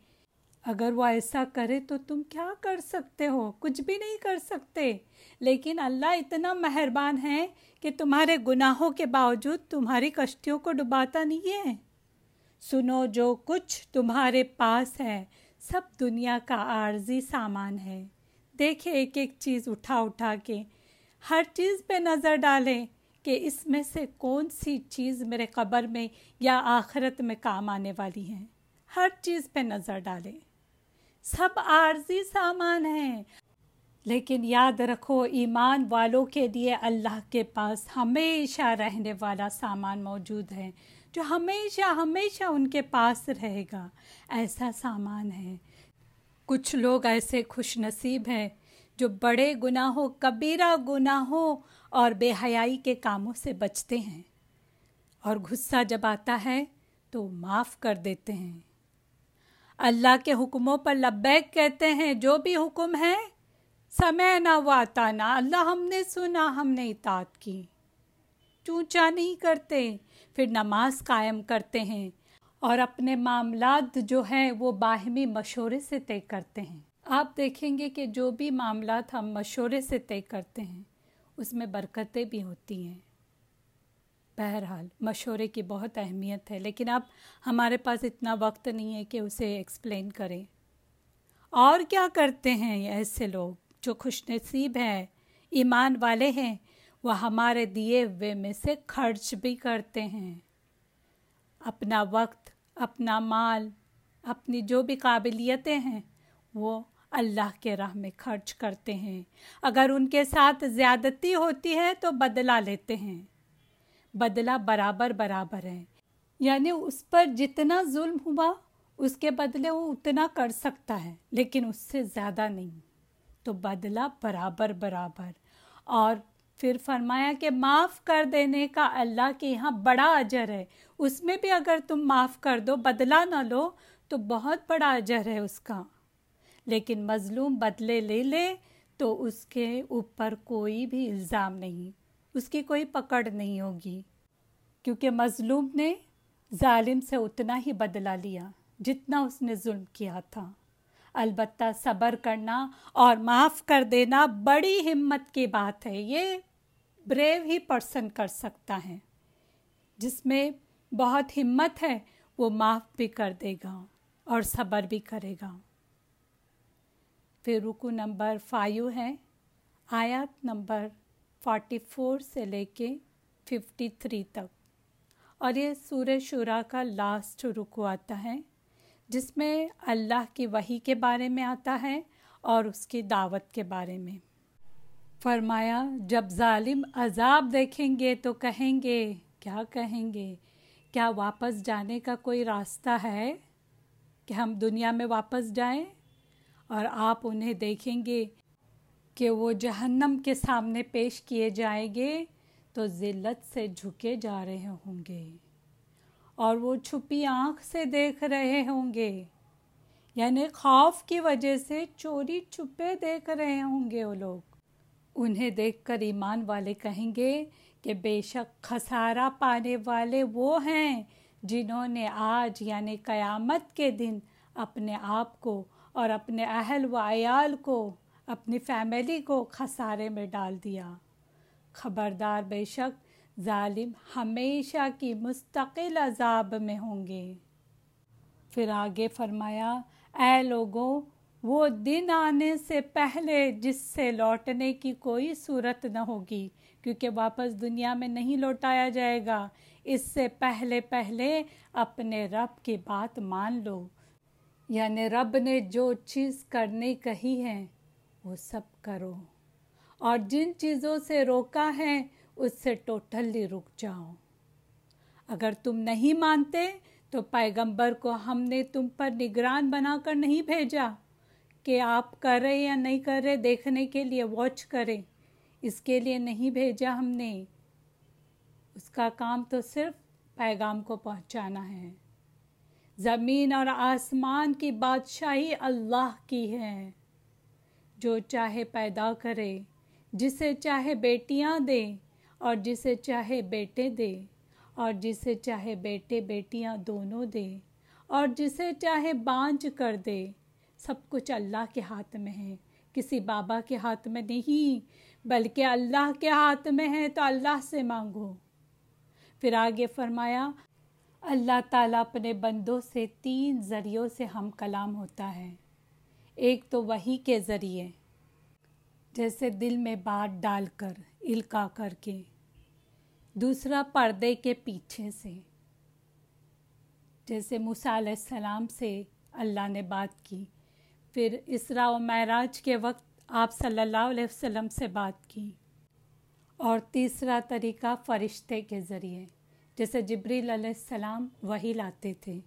اگر وہ ایسا کرے تو تم کیا کر سکتے ہو؟ کچھ بھی نہیں کر سکتے۔ لیکن اللہ اتنا مہربان ہے کہ تمہارے گناہوں کے باوجود تمہاری کشتیوں کو ڈباتا نہیں ہے۔ سنو، جو کچھ تمہارے پاس ہے، سب دنیا کا عارضی سامان ہے۔ دیکھے، ایک ایک چیز اٹھا اٹھا کے ہر چیز پہ نظر ڈالیں۔ کہ اس میں سے کون سی چیز میرے قبر میں یا آخرت میں کام آنے والی ہیں؟ ہر چیز پہ نظر ڈالیں۔ سب عارضی سامان ہیں۔ لیکن یاد رکھو، ایمان والوں کے لیے اللہ کے پاس ہمیشہ رہنے والا سامان موجود ہے، جو ہمیشہ ہمیشہ ان کے پاس رہے گا۔ ایسا سامان ہے۔ کچھ لوگ ایسے خوش نصیب ہیں جو بڑے گناہوں، کبیرہ گناہوں اور بے حیائی کے کاموں سے بچتے ہیں۔ اور غصہ جب آتا ہے تو معاف کر دیتے ہیں۔ اللہ کے حکموں پر لبیک کہتے ہیں، جو بھی حکم ہے، سمے نہ وہ آتا، نہ اللہ ہم نے سنا، ہم نے اطاعت کی۔ چونچا نہیں کرتے، پھر نماز قائم کرتے ہیں اور اپنے معاملات جو ہیں وہ باہمی مشورے سے طے کرتے ہیں۔ آپ دیکھیں گے کہ جو بھی معاملات ہم مشورے سے طے کرتے ہیں، اس میں برکتیں بھی ہوتی ہیں۔ بہرحال، مشورے کی بہت اہمیت ہے، لیکن اب ہمارے پاس اتنا وقت نہیں ہے کہ اسے ایکسپلین کریں۔ اور کیا کرتے ہیں ایسے لوگ جو خوش نصیب ہیں، ایمان والے ہیں، وہ ہمارے دیے ہوئے میں سے خرچ بھی کرتے ہیں۔ اپنا وقت، اپنا مال، اپنی جو بھی قابلیتیں ہیں، وہ اللہ کے راہ میں خرچ کرتے ہیں۔ اگر ان کے ساتھ زیادتی ہوتی ہے تو بدلہ لیتے ہیں۔ بدلہ برابر برابر ہے۔ یعنی اس پر جتنا ظلم ہوا، اس کے بدلے وہ اتنا کر سکتا ہے، لیکن اس سے زیادہ نہیں۔ تو بدلہ برابر برابر۔ اور پھر فرمایا کہ معاف کر دینے کا اللہ کے یہاں بڑا اجر ہے۔ اس میں بھی اگر تم معاف کر دو، بدلہ نہ لو، تو بہت بڑا اجر ہے اس کا۔ لیکن مظلوم بدلے لے لے تو اس کے اوپر کوئی بھی الزام نہیں، اس کی کوئی پکڑ نہیں ہوگی۔ کیونکہ مظلوم نے ظالم سے اتنا ہی بدلہ لیا جتنا اس نے ظلم کیا تھا۔ البتہ صبر کرنا اور معاف کر دینا بڑی ہمت کی بات ہے۔ یہ بریو ہی پرسن کر سکتا ہے۔ جس میں بہت ہمت ہے، وہ معاف بھی کر دے گا اور صبر بھی کرے گا۔ پھر رکو نمبر فائیو ہے آیات نمبر فورٹی فور سے لے کے ففٹی تھری تک۔ اور یہ سورہ شورا کا لاسٹ رکو آتا ہے، جس میں اللہ کی وہی کے بارے میں آتا ہے اور اس کی دعوت کے بارے میں۔ فرمایا، جب ظالم عذاب دیکھیں گے تو کہیں گے، کیا کہیں گے؟ کیا واپس جانے کا کوئی راستہ ہے؟ کہ ہم دنیا میں واپس جائیں؟ اور آپ انہیں دیکھیں گے کہ وہ جہنم کے سامنے پیش کیے جائیں گے تو ذلت سے جھکے جا رہے ہوں گے اور وہ چھپی آنکھ سے دیکھ رہے ہوں گے۔ یعنی خوف کی وجہ سے چوری چھپے دیکھ رہے ہوں گے وہ لوگ۔ انہیں دیکھ کر ایمان والے کہیں گے کہ بے شک خسارہ پانے والے وہ ہیں جنہوں نے آج یعنی قیامت کے دن اپنے آپ کو اور اپنے اہل و عیال کو، اپنی فیملی کو خسارے میں ڈال دیا۔ خبردار بے شک ظالم ہمیشہ کی مستقل عذاب میں ہوں گے۔ پھر آگے فرمایا، اے لوگوں، وہ دن آنے سے پہلے جس سے لوٹنے کی کوئی صورت نہ ہوگی، کیونکہ واپس دنیا میں نہیں لوٹایا جائے گا۔ اس سے پہلے پہلے اپنے رب کی بات مان لو۔ یعنی رب نے جو چیز کرنے کہی ہے وہ سب کرو۔ اور جن چیزوں سے روکا ہے، اس سے ٹوٹلی رک جاؤ۔ اگر تم نہیں مانتے، تو پیغمبر کو ہم نے تم پر نگران بنا کر نہیں بھیجا کہ آپ کر رہے یا نہیں کر رہے، دیکھنے کے لیے، واچ کریں۔ اس کے لیے نہیں بھیجا ہم نے۔ اس کا کام تو صرف پیغام کو پہنچانا ہے۔ زمین اور آسمان کی بادشاہی اللہ کی ہے۔ جو چاہے پیدا کرے، جسے چاہے بیٹیاں دے، اور جسے چاہے بیٹے دے، اور جسے چاہے بیٹے بیٹیاں دونوں دے، اور جسے چاہے بانج کر دے۔ سب کچھ اللہ کے ہاتھ میں ہے۔ کسی بابا کے ہاتھ میں نہیں، بلکہ اللہ کے ہاتھ میں ہے۔ تو اللہ سے مانگو۔ پھر آگے فرمایا اللہ تعالیٰ اپنے بندوں سے تین ذریعوں سے ہم کلام ہوتا ہے۔ ایک تو وہی کے ذریعے، جیسے دل میں بات ڈال کر الکا کر کے۔ دوسرا، پردے کے پیچھے سے۔ جیسے موسیٰ علیہ السلام سے اللہ نے بات کی، پھر اسراء و معراج کے وقت آپ صلی اللہ علیہ وسلم سے بات کی۔ اور تیسرا طریقہ، فرشتے کے ذریعے۔ جیسے جبریل علیہ السلام وہی لاتے تھے۔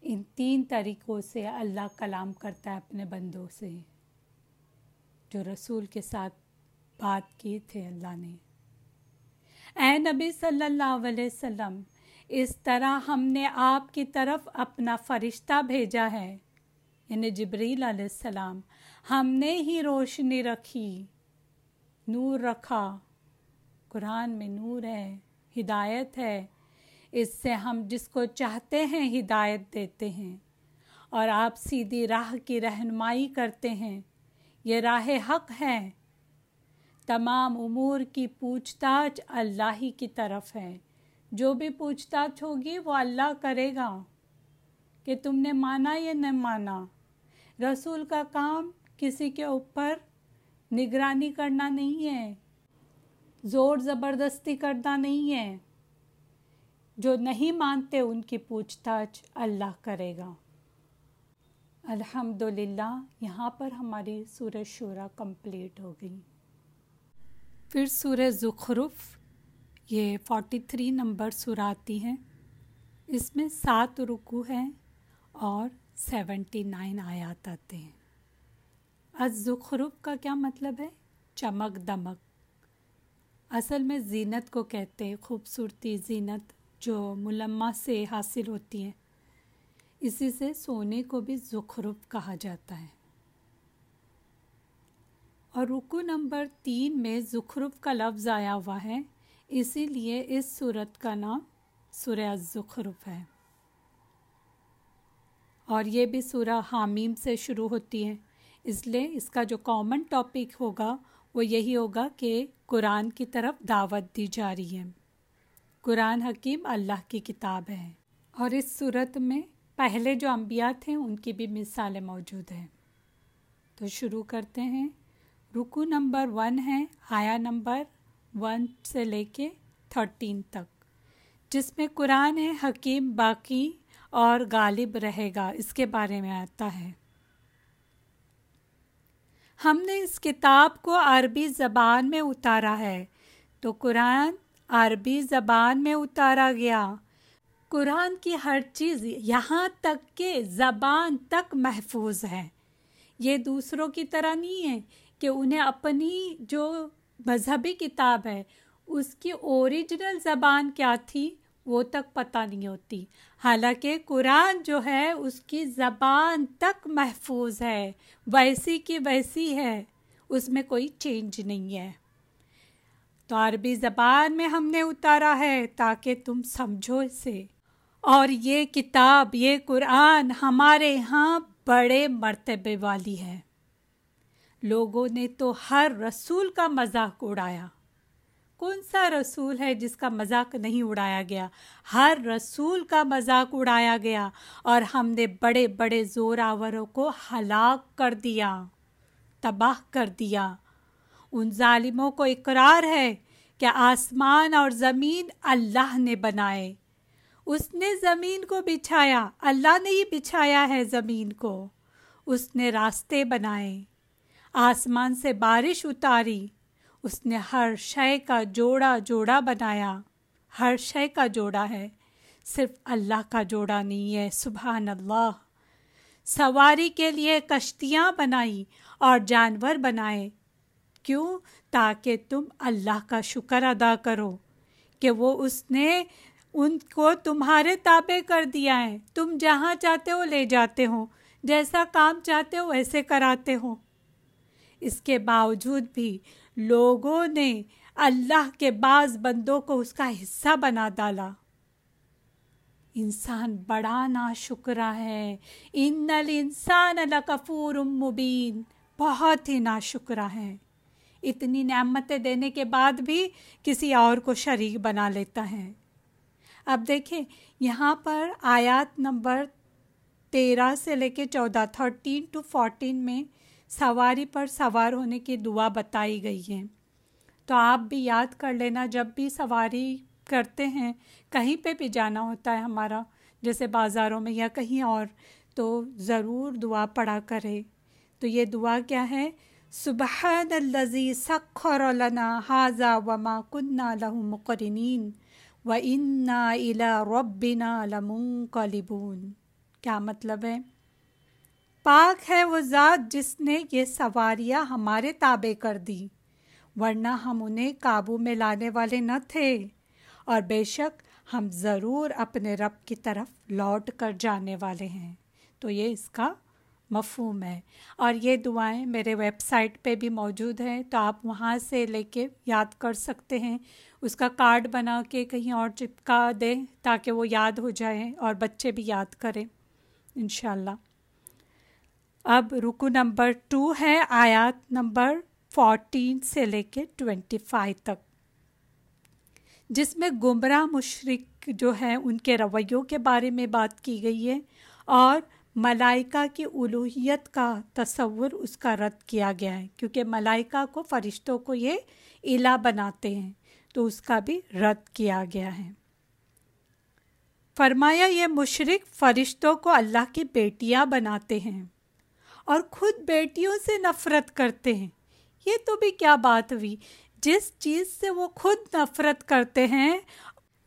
ان تین طریقوں سے اللہ کلام کرتا ہے اپنے بندوں سے۔ جو رسول کے ساتھ بات کی تھے اللہ نے۔ اے نبی صلی اللہ علیہ وسلم، اس طرح ہم نے آپ کی طرف اپنا فرشتہ بھیجا ہے۔ یعنی جبریل علیہ السلام، ہم نے ہی روشنی رکھی، نور رکھا۔ قرآن میں نور ہے۔ ہدایت ہے۔ اس سے ہم جس کو چاہتے ہیں ہدایت دیتے ہیں اور آپ سیدھی راہ کی رہنمائی کرتے ہیں۔ یہ راہ حق ہے۔ تمام امور کی پوچھ تاچھ اللہ ہی کی طرف ہے۔ جو بھی پوچھ تاچھ ہوگی وہ اللہ کرے گا۔ کہ تم نے مانا یا نہ مانا۔ رسول کا کام کسی کے اوپر نگرانی کرنا نہیں ہے۔ زور زبردستی کرنا نہیں ہے۔ جو نہیں مانتے ان کی پوچھ تاچھ اللہ کرے گا۔ الحمد للہ یہاں پر ہماری سورہ شورہ کمپلیٹ ہو گئی۔ پھر سورہ زخرف، یہ فورٹی تھری نمبر سورہ آتی اس میں سات رکو ہیں اور سیونٹی نائن آیات آتے ہیں۔ ازخرف کا کیا مطلب ہے؟ چمک دمک۔ اصل میں زینت کو کہتے ہیں، خوبصورتی زینت جو ملمہ سے حاصل ہوتی ہے۔ اسی سے سونے کو بھی زخرف کہا جاتا ہے۔ اور رکو نمبر تین میں زخرف کا لفظ آیا ہوا ہے۔ اسی لیے اس صورت کا نام سورہ زخرف ہے۔ اور یہ بھی سورہ حامیم سے شروع ہوتی ہے۔ اس لیے اس کا جو کامن ٹاپک ہوگا وہ یہی ہوگا کہ قرآن کی طرف دعوت دی جا رہی ہے۔ قرآن حکیم اللہ کی کتاب ہے۔ اور اس صورت میں پہلے جو انبیاء تھے، ان کی بھی مثالیں موجود ہیں۔ تو شروع کرتے ہیں۔ رکو نمبر ون ہے آیا نمبر ون سے لے کے تھرٹین تک۔ جس میں قرآن ہے حکیم باقی اور غالب رہے گا، اس کے بارے میں آتا ہے۔ ہم نے اس کتاب کو عربی زبان میں اتارا ہے۔ تو قرآن عربی زبان میں اتارا گیا۔ قرآن کی ہر چیز یہاں تک کہ زبان تک محفوظ ہے۔ یہ دوسروں کی طرح نہیں ہے کہ انہیں اپنی جو مذہبی کتاب ہے، اس کی اوریجنل زبان کیا تھی، وہ تک پتہ نہیں ہوتی۔ حالانکہ قرآن جو ہے، اس کی زبان تک محفوظ ہے۔ ویسی کی ویسی ہے۔ اس میں کوئی چینج نہیں ہے۔ تو عربی زبان میں ہم نے اتارا ہے تاکہ تم سمجھو اسے۔ اور یہ کتاب، یہ قرآن ہمارے یہاں بڑے مرتبے والی ہے۔ لوگوں نے تو ہر رسول کا مذاق اڑایا۔ کون سا رسول ہے جس کا مذاق نہیں اڑایا گیا؟ ہر رسول کا مذاق اڑایا گیا اور ہم نے بڑے بڑے زور آوروں کو ہلاک کر دیا، تباہ کر دیا۔ ان ظالموں کو اقرار ہے کہ آسمان اور زمین اللہ نے بنائے۔ اس نے زمین کو بچھایا، اللہ نے ہی بچھایا ہے زمین کو۔ اس نے راستے بنائے۔ آسمان سے بارش اتاری۔ اس نے ہر شے کا جوڑا جوڑا بنایا۔ ہر شے کا جوڑا ہے، صرف اللہ کا جوڑا نہیں ہے، سبحان اللہ۔ سواری کے لیے کشتیاں بنائی اور جانور بنائے۔ کیوں؟ تاکہ تم اللہ کا شکر ادا کرو کہ وہ اس نے ان کو تمہارے تابع کر دیا ہے۔ تم جہاں چاہتے ہو لے جاتے ہو، جیسا کام چاہتے ہو ویسے کراتے ہو۔ اس کے باوجود بھی لوگوں نے اللہ کے بعض بندوں کو اس کا حصہ بنا ڈالا۔ انسان بڑا نا شکرا ہے۔ ان انسان الکفور مبین۔ بہت ہی نا شکرا ہے۔ اتنی نعمتیں دینے کے بعد بھی کسی اور کو شریک بنا لیتا ہے۔ اب دیکھیں، یہاں پر آیات نمبر تیرہ سے لے کے چودہ، تھرٹین ٹو فورٹین میں سواری پر سوار ہونے کی دعا بتائی گئی ہے۔ تو آپ بھی یاد کر لینا، جب بھی سواری کرتے ہیں، کہیں پہ بھی جانا ہوتا ہے ہمارا، جیسے بازاروں میں یا کہیں اور، تو ضرور دعا پڑھا کرے۔ تو یہ دعا کیا ہے؟ سبحان الزی سخر لنا حاضہ وما کنہ لہو مقرنین و انا الا ربنا لمنقلبون۔ کیا مطلب ہے؟ پاک ہے وہ ذات جس نے یہ سواریاں ہمارے تابع کر دی، ورنہ ہم انہیں قابو میں لانے والے نہ تھے۔ اور بے شک ہم ضرور اپنے رب کی طرف لوٹ کر جانے والے ہیں۔ تو یہ اس کا مفہوم ہے۔ اور یہ دعائیں میرے ویب سائٹ پہ بھی موجود ہیں، تو آپ وہاں سے لے کے یاد کر سکتے ہیں۔ اس کا کارڈ بنا کے کہیں اور چپکا دیں تاکہ وہ یاد ہو جائے اور بچے بھی یاد کریں۔ انشاءاللہ۔ اللہ اب رکو نمبر ٹو ہے، آیات نمبر فورٹین سے لے کے ٹوینٹی فائیو تک۔ جس میں گمراہ مشرق جو ہیں، ان کے رویوں کے بارے میں بات کی گئی ہے اور ملائکہ کی الوحیت کا تصور اس کا رد کیا گیا ہے۔ کیونکہ ملائکہ کو، فرشتوں کو یہ الہ بناتے ہیں، تو اس کا بھی رد کیا گیا ہے۔ فرمایا، یہ مشرق فرشتوں کو اللہ کی بیٹیاں بناتے ہیں۔ اور خود بیٹیوں سے نفرت کرتے ہیں۔ یہ تو بھی کیا بات ہوئی۔ جس چیز سے وہ خود نفرت کرتے ہیں،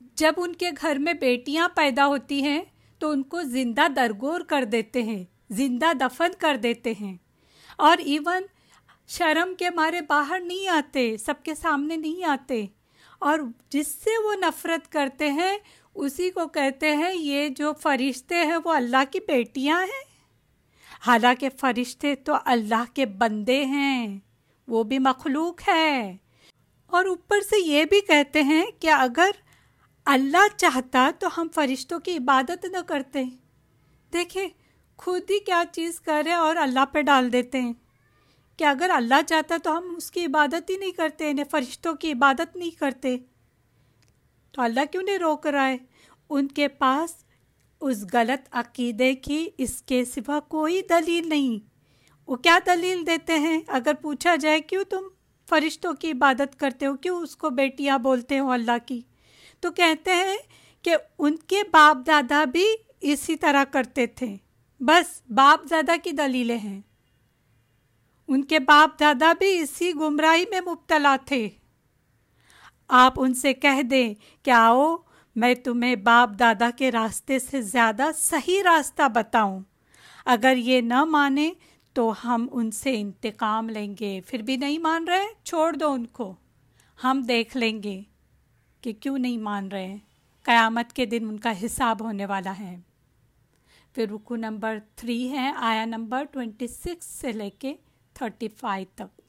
جب ان کے گھر میں بیٹیاں پیدا ہوتی ہیں، تو ان کو زندہ درگور کر دیتے ہیں، زندہ دفن کر دیتے ہیں۔ اور ایون شرم کے مارے باہر نہیں آتے، سب کے سامنے نہیں آتے۔ اور جس سے وہ نفرت کرتے ہیں، اسی کو کہتے ہیں، یہ جو فرشتے ہیں، وہ اللہ کی بیٹیاں ہیں۔ حالانکہ فرشتے تو اللہ کے بندے ہیں، وہ بھی مخلوق ہے۔ اور اوپر سے یہ بھی کہتے ہیں کہ اگر اللہ چاہتا تو ہم فرشتوں کی عبادت نہ کرتے۔ دیکھیں، خود ہی کیا چیز کرے اور اللہ پہ ڈال دیتے ہیں۔ کہ اگر اللہ چاہتا تو ہم اس کی عبادت ہی نہیں کرتے، انہیں فرشتوں کی عبادت نہیں کرتے۔ تو اللہ کیوں نہیں روک رہا ہے؟ ان کے پاس اس غلط عقیدے کی اس کے سوا کوئی دلیل نہیں۔ وہ کیا دلیل دیتے ہیں؟ اگر پوچھا جائے کیوں تم فرشتوں کی عبادت کرتے ہو؟ کیوں اس کو بیٹیاں بولتے ہو اللہ کی؟ تو کہتے ہیں کہ ان کے باپ دادا بھی اسی طرح کرتے تھے۔ بس باپ دادا کی دلیلیں ہیں۔ ان کے باپ دادا بھی اسی گمراہی میں مبتلا تھے۔ آپ ان سے کہہ دیں کہ آؤ میں تمہیں باپ دادا کے راستے سے زیادہ صحیح راستہ بتاؤں۔ اگر یہ نہ مانے تو ہم ان سے انتقام لیں گے۔ پھر بھی نہیں مان رہے؟ چھوڑ دو ان کو۔ ہم دیکھ لیں گے کہ کیوں نہیں مان رہے۔ قیامت کے دن ان کا حساب ہونے والا ہے۔ پھر رکو نمبر تھری ہے، آیا نمبر ٹوینٹی سکس سے لے کے تھرٹی فائیو تک۔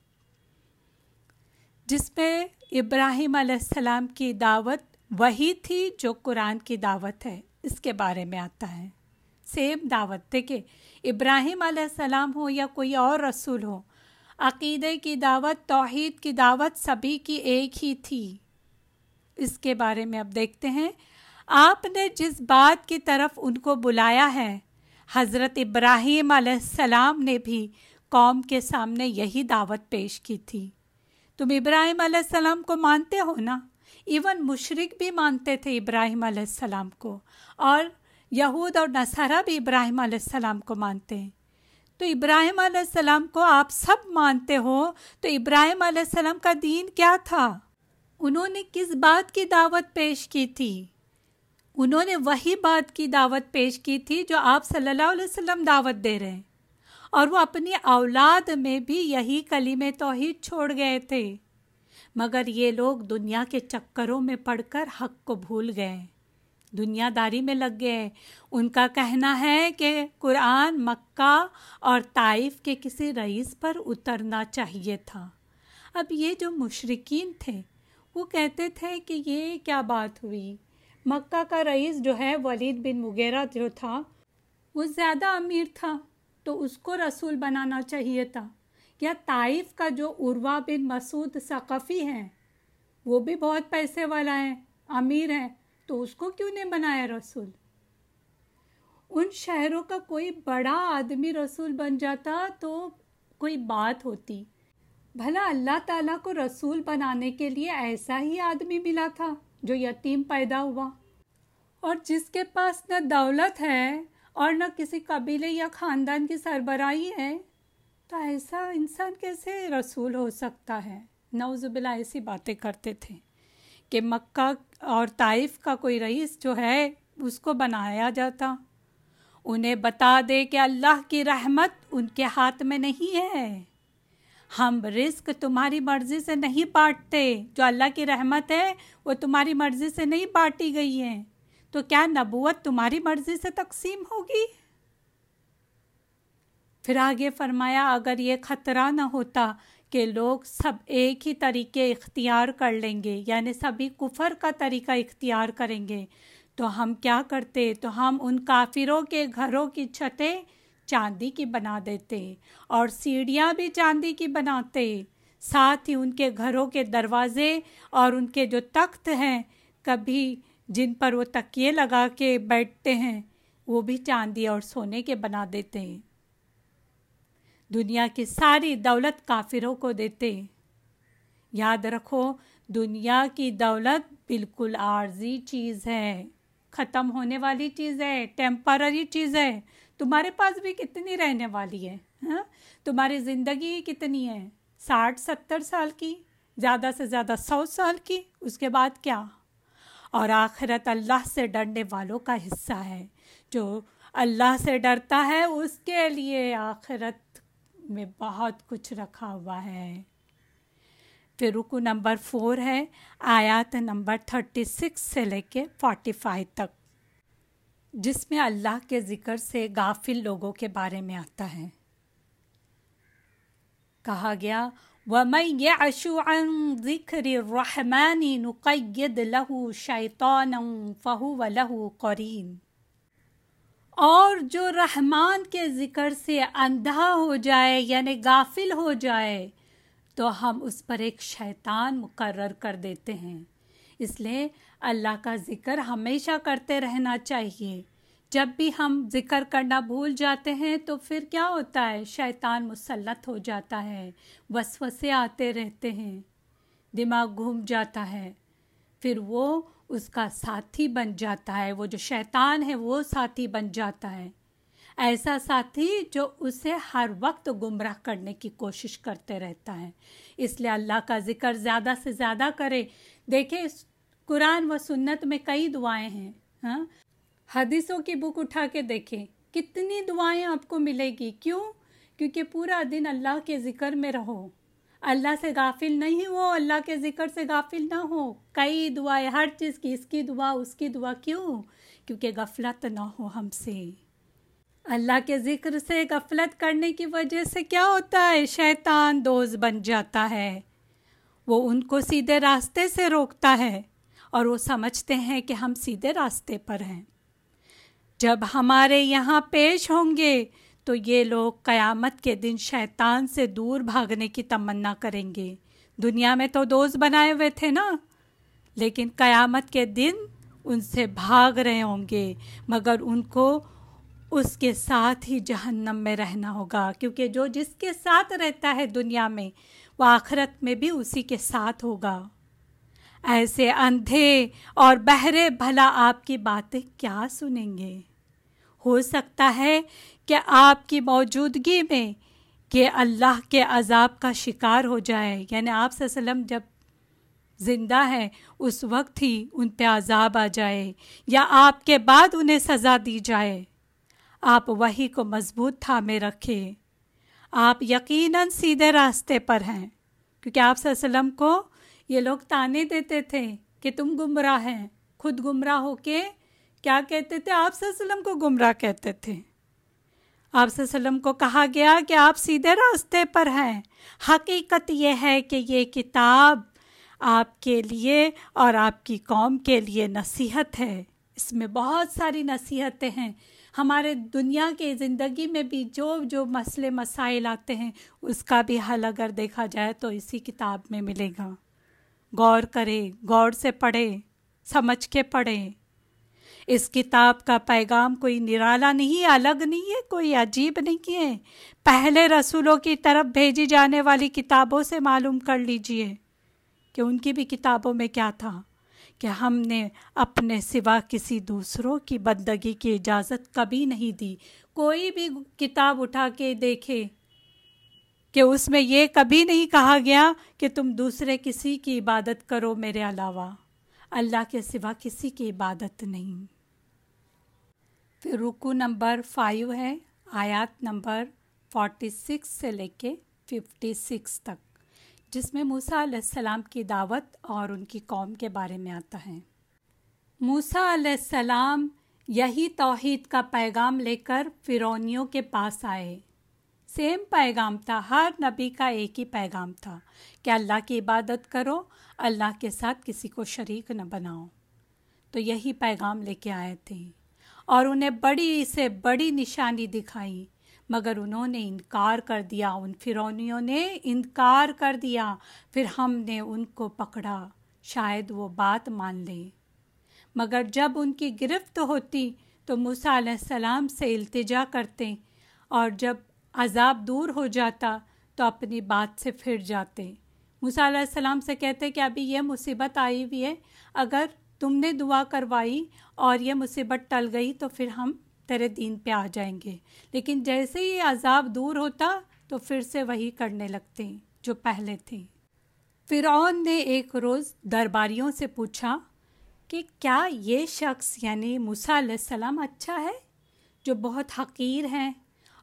جس میں ابراہیم علیہ السلام کی دعوت وہی تھی جو قرآن کی دعوت ہے، اس کے بارے میں آتا ہے۔ سیم دعوت دیکھے ابراہیم علیہ السلام ہو یا کوئی اور رسول ہو، عقیدے کی دعوت، توحید کی دعوت سبھی کی ایک ہی تھی۔ اس کے بارے میں اب دیکھتے ہیں، آپ نے جس بات کی طرف ان کو بلایا ہے، حضرت ابراہیم علیہ السلام نے بھی قوم کے سامنے یہی دعوت پیش کی تھی۔ تم ابراہیم علیہ السلام کو مانتے ہو نا؟ ایون مشرق بھی مانتے تھے ابراہیم علیہ السلام کو اور یہود اور نصارہ بھی ابراہیم علیہ السلام کو مانتے ہیں۔ تو ابراہیم علیہ السلام کو آپ سب مانتے ہو، تو ابراہیم علیہ السلام کا دین کیا تھا؟ انہوں نے کس بات کی دعوت پیش کی تھی؟ انہوں نے وہی بات کی دعوت پیش کی تھی جو آپ صلی اللہ علیہ وسلم دعوت دے رہے ہیں۔ اور وہ اپنی اولاد میں بھی یہی کلیم توحید چھوڑ گئے تھے۔ مگر یہ لوگ دنیا کے چکروں میں پڑھ کر حق کو بھول گئے۔ دنیا داری میں لگ گئے۔ ان کا کہنا ہے کہ قرآن مکہ اور طائف کے کسی رئیس پر اترنا چاہیے تھا۔ اب یہ جو مشرقین تھے، وہ کہتے تھے کہ یہ کیا بات ہوئی؟ مکہ کا رئیس جو ہے، ولید بن مغیرہ جو تھا، وہ زیادہ امیر تھا، تو اس کو رسول بنانا چاہیے تھا۔ یا طائف کا جو عروا بن مسعود ثقفی ہیں، وہ بھی بہت پیسے والا ہے امیر ہے تو اس کو کیوں نہیں بنایا رسول؟ ان شہروں کا کوئی بڑا آدمی رسول بن جاتا تو کوئی بات ہوتی۔ بھلا اللہ تعالیٰ کو رسول بنانے کے لیے ایسا ہی آدمی ملا تھا جو یتیم پیدا ہوا۔ اور جس کے پاس نہ دولت ہے اور نہ کسی قبیلے یا خاندان کی سربراہی ہے تو ایسا انسان کیسے رسول ہو سکتا ہے؟ نوز بلا ایسی باتیں کرتے تھے کہ مکہ اور طائف کا کوئی رئیس جو ہے، اس کو بنایا جاتا۔ انہیں بتا دے کہ اللہ کی رحمت ان کے ہاتھ میں نہیں ہے۔ ہم رزق تمہاری مرضی سے نہیں بانٹتے۔ جو اللہ کی رحمت ہے، وہ تمہاری مرضی سے نہیں بانٹی گئی ہے۔ تو کیا نبوت تمہاری مرضی سے تقسیم ہوگی؟ پھر آگے فرمایا، اگر یہ خطرہ نہ ہوتا کہ لوگ سب ایک ہی طریقے اختیار کر لیں گے یعنی سبھی کفر کا طریقہ اختیار کریں گے، تو ہم کیا کرتے؟ تو ہم ان کافروں کے گھروں کی چھتیں چاندی کی بنا دیتے اور سیڑھیاں بھی چاندی کی بناتے۔ ساتھ ہی ان کے گھروں کے دروازے اور ان کے جو تخت ہیں، کبھی جن پر وہ تکیے لگا کے بیٹھتے ہیں، وہ بھی چاندی اور سونے کے بنا دیتے۔ ہیں دنیا کی ساری دولت کافروں کو دیتے۔ یاد رکھو، دنیا کی دولت بالکل عارضی چیز ہے۔ ختم ہونے والی چیز ہے ٹیمپرری چیز ہے۔ تمہارے پاس بھی کتنی رہنے والی ہے ہاں؟ تمہاری زندگی کتنی ہے؟ ساٹھ، ستر سال کی، زیادہ سے زیادہ سو سال کی، اس کے بعد کیا؟ اور آخرت اللہ سے ڈرنے والوں کا حصہ ہے۔ جو اللہ سے ڈرتا ہے، اس کے لیے آخرت میں بہت کچھ رکھا ہوا ہے۔ پھر رکو نمبر فور ہے، آیات نمبر تھرٹی سکس سے لے کے فورٹی فائیو تک۔ جس میں اللہ کے ذکر سے غافل لوگوں کے بارے میں آتا ہے۔ کہا گیا، وَمَن يَعْشُ عَن ذِكْرِ الرَّحْمَانِ نُقَيِّدْ لَهُ شَيْطَانًا فَهُوَ لَهُ قَرِينٌ۔ اور جو رحمان کے ذکر سے اندھا ہو جائے یعنی غافل ہو جائے، تو ہم اس پر ایک شیطان مقرر کر دیتے ہیں۔ اس لیے اللہ کا ذکر ہمیشہ کرتے رہنا چاہیے۔ جب بھی ہم ذکر کرنا بھول جاتے ہیں، تو پھر کیا ہوتا ہے؟ شیطان مسلط ہو جاتا ہے، وسوسے آتے رہتے ہیں۔ دماغ گھوم جاتا ہے۔ پھر وہ اس کا ساتھی بن جاتا ہے، وہ جو شیطان ہے، وہ ساتھی بن جاتا ہے۔ ایسا ساتھی جو اسے ہر وقت گمراہ کرنے کی کوشش کرتے رہتا ہے۔ اس لیے اللہ کا ذکر زیادہ سے زیادہ کرے۔ دیکھیں قرآن و سنت میں کئی دعائیں ہیں۔ ہاں؟ حدیثوں کی بک اٹھا کے دیکھیں۔ کتنی دعائیں آپ کو ملے گی؟ کیوں؟ کیونکہ پورا دن اللہ کے ذکر میں رہو۔ اللہ سے غافل نہیں ہو، اللہ کے ذکر سے غافل نہ ہو۔ کئی دعائیں، ہر چیز کی، اس کی دعا، اس کی دعا کیوں؟ کیونکہ غفلت نہ ہو ہم سے۔ اللہ کے ذکر سے غفلت کرنے کی وجہ سے کیا ہوتا ہے؟ شیطان دوز بن جاتا ہے۔ وہ ان کو سیدھے راستے سے روکتا ہے اور وہ سمجھتے ہیں کہ ہم سیدھے راستے پر ہیں۔ جب ہمارے یہاں پیش ہوں گے تو یہ لوگ قیامت کے دن شیطان سے دور بھاگنے کی تمنا کریں گے۔ دنیا میں تو دوست بنائے ہوئے تھے نا۔ لیکن قیامت کے دن ان سے بھاگ رہے ہوں گے۔ مگر ان کو اس کے ساتھ ہی جہنم میں رہنا ہوگا۔ کیونکہ جو جس کے ساتھ رہتا ہے دنیا میں، وہ آخرت میں بھی اسی کے ساتھ ہوگا۔ ایسے اندھے اور بہرے بھلا آپ کی باتیں کیا سنیں گے؟ ہو سکتا ہے کہ آپ کی موجودگی میں کہ اللہ کے عذاب کا شکار ہو جائے۔ یعنی آپ صلی اللہ علیہ وسلم جب زندہ ہے اس وقت ہی ان پہ عذاب آ جائے یا آپ کے بعد انہیں سزا دی جائے۔ آپ وہی کو مضبوط تھامے رکھے۔ آپ یقیناً سیدھے راستے پر ہیں۔ کیونکہ آپ صلی اللہ علیہ وسلم کو یہ لوگ تانے دیتے تھے کہ تم گمراہ ہیں، خود گمراہ ہو کے کیا کہتے تھے؟ آپ صلی اللہ علیہ وسلم کو گمراہ کہتے تھے۔ آپ صلی اللہ علیہ وسلم کو کہا گیا کہ آپ سیدھے راستے پر ہیں۔ حقیقت یہ ہے کہ یہ کتاب آپ کے لیے اور آپ کی قوم کے لیے نصیحت ہے۔ اس میں بہت ساری نصیحتیں ہیں۔ ہمارے دنیا کے زندگی میں بھی جو جو مسئلے، مسائل آتے ہیں، اس کا بھی حل اگر دیکھا جائے تو اسی کتاب میں ملے گا۔ غور کرے، غور سے پڑھے، سمجھ کے پڑھے۔ اس کتاب کا پیغام کوئی نرالا نہیں الگ نہیں ہے، کوئی عجیب نہیں ہے۔ پہلے رسولوں کی طرف بھیجی جانے والی کتابوں سے معلوم کر لیجیے کہ ان کی بھی کتابوں میں کیا تھا، کہ ہم نے اپنے سوا کسی دوسروں کی بندگی کی اجازت کبھی نہیں دی۔ کوئی بھی کتاب اٹھا کے دیکھے کہ اس میں یہ کبھی نہیں کہا گیا کہ تم دوسرے کسی کی عبادت کرو میرے علاوہ۔ اللہ کے سوا کسی کی عبادت نہیں۔ پھر رکو نمبر فائیو ہے، آیات نمبر فورٹی سکس سے لے کے ففٹی سکس تک، جس میں موسیٰ علیہ السلام کی دعوت اور ان کی قوم کے بارے میں آتا ہے۔ موسیٰ علیہ السلام یہی توحید کا پیغام لے کر فرونیوں کے پاس آئے۔ سیم پیغام تھا، ہر نبی کا ایک ہی پیغام تھا کہ اللہ کی عبادت کرو، اللہ کے ساتھ کسی کو شریک نہ بناؤ۔ تو یہی پیغام لے کے آئے تھے۔ اور انہیں بڑی سے بڑی نشانی دکھائی۔ مگر انہوں نے انکار کر دیا۔ ان فرونیوں نے انکار کر دیا۔ پھر ہم نے ان کو پکڑا۔ شاید وہ بات مان لیں۔ مگر جب ان کی گرفت ہوتی تو موسیٰ علیہ السلام سے التجا کرتے اور جب عذاب دور ہو جاتا تو اپنی بات سے پھر جاتے۔ موسیٰ علیہ السلام سے کہتے کہ ابھی یہ مصیبت آئی ہوئی ہے۔ اگر تم نے دعا کروائی اور یہ مصیبت ٹل گئی تو پھر ہم تیرے دین پہ آ جائیں گے۔ لیکن جیسے ہی عذاب دور ہوتا تو پھر سے وہی کرنے لگتے جو پہلے تھے۔ فرعون نے ایک روز درباریوں سے پوچھا کہ کیا یہ شخص یعنی موسیٰ علیہ السلام اچھا ہے جو بہت حقیر ہیں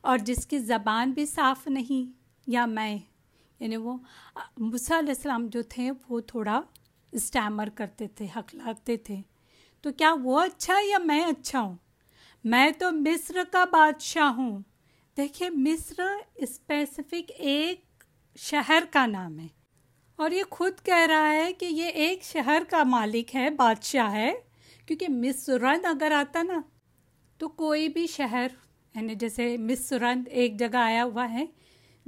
اور جس کی زبان بھی صاف نہیں یا میں؟ یعنی وہ موسیٰ علیہ السلام جو تھے وہ تھوڑا اسٹیمر کرتے تھے حقلاتے تھے۔ تو کیا وہ اچھا یا میں اچھا ہوں؟ میں تو مصر کا بادشاہ ہوں۔ دیکھیے، مصر اسپیسیفک ایک شہر کا نام ہے۔ اور یہ خود کہہ رہا ہے کہ یہ ایک شہر کا مالک ہے، بادشاہ ہے۔ کیونکہ مصرند اگر آتا نا، تو کوئی بھی شہر یعنی جیسے مصرند ایک جگہ آیا ہوا ہے،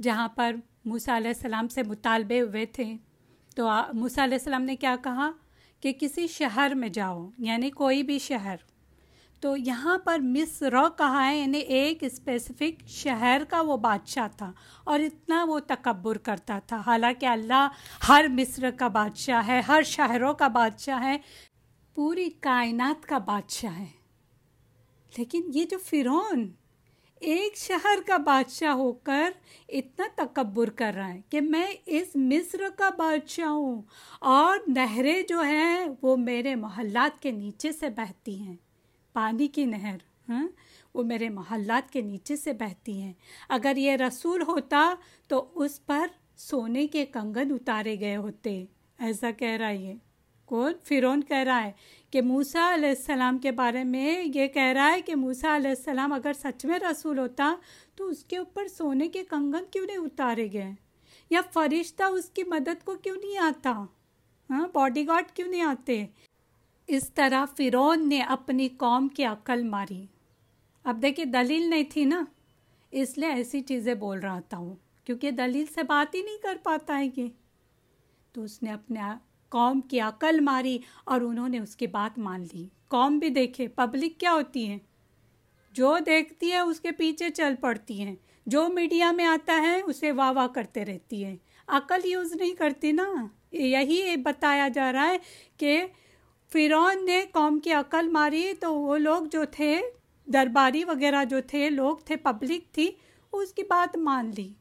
جہاں پر موسیٰ علیہ السلام سے مطالبے ہوئے تھے۔ تو موسیٰ علیہ السلام نے کیا کہا کہ کسی شہر میں جاؤ یعنی کوئی بھی شہر۔ تو یہاں پر مصر کہا ہے یعنی ایک اسپیسیفک شہر کا وہ بادشاہ تھا اور اتنا وہ تکبر کرتا تھا۔ حالانکہ اللہ ہر مصر کا بادشاہ ہے، ہر شہروں کا بادشاہ ہے، پوری کائنات کا بادشاہ ہے۔ لیکن یہ جو فرعون ایک شہر کا بادشاہ ہو کر اتنا تکبر کر رہا ہے کہ میں اس مصر کا بادشاہ ہوں اور نہریں جو ہیں وہ میرے محلات کے نیچے سے بہتی ہیں۔ پانی کی نہر ہاں؟ وہ میرے محلات کے نیچے سے بہتی ہیں۔ اگر یہ رسول ہوتا تو اس پر سونے کے کنگن اتارے گئے ہوتے۔ ایسا کہہ رہا ہے کون فرون کہہ رہا ہے کہ موسا علیہ السلام کے بارے میں یہ کہہ رہا ہے کہ موسا علیہ السلام اگر سچ میں رسول ہوتا تو اس کے اوپر سونے کے کنگن کیوں نہیں اتارے گئے؟ یا فرشتہ اس کی مدد کو کیوں نہیں آتا؟ ہاں باڈی گارڈ کیوں نہیں آتے؟ اس طرح فرون نے اپنی قوم کی عقل ماری۔ اب دیکھیے، دلیل نہیں تھی نا؟ اس لیے ایسی چیزیں بول رہا تھا ہوں کیونکہ دلیل سے بات ہی نہیں کر پاتا ہے کہ تو اس نے اپنے قوم کی عقل ماری اور انہوں نے اس کی بات مان لی۔ قوم بھی دیکھے پبلک کیا ہوتی ہے جو دیکھتی ہے، اس کے پیچھے چل پڑتی ہیں۔ جو میڈیا میں آتا ہے، اسے واہ واہ کرتے رہتی ہے عقل یوز نہیں کرتی نا۔ یہی بتایا جا رہا ہے کہ فرعون نے قوم کی عقل ماری تو وہ لوگ جو تھے، درباری وغیرہ جو تھے، لوگ تھے پبلک تھی، اس کی بات مان لی۔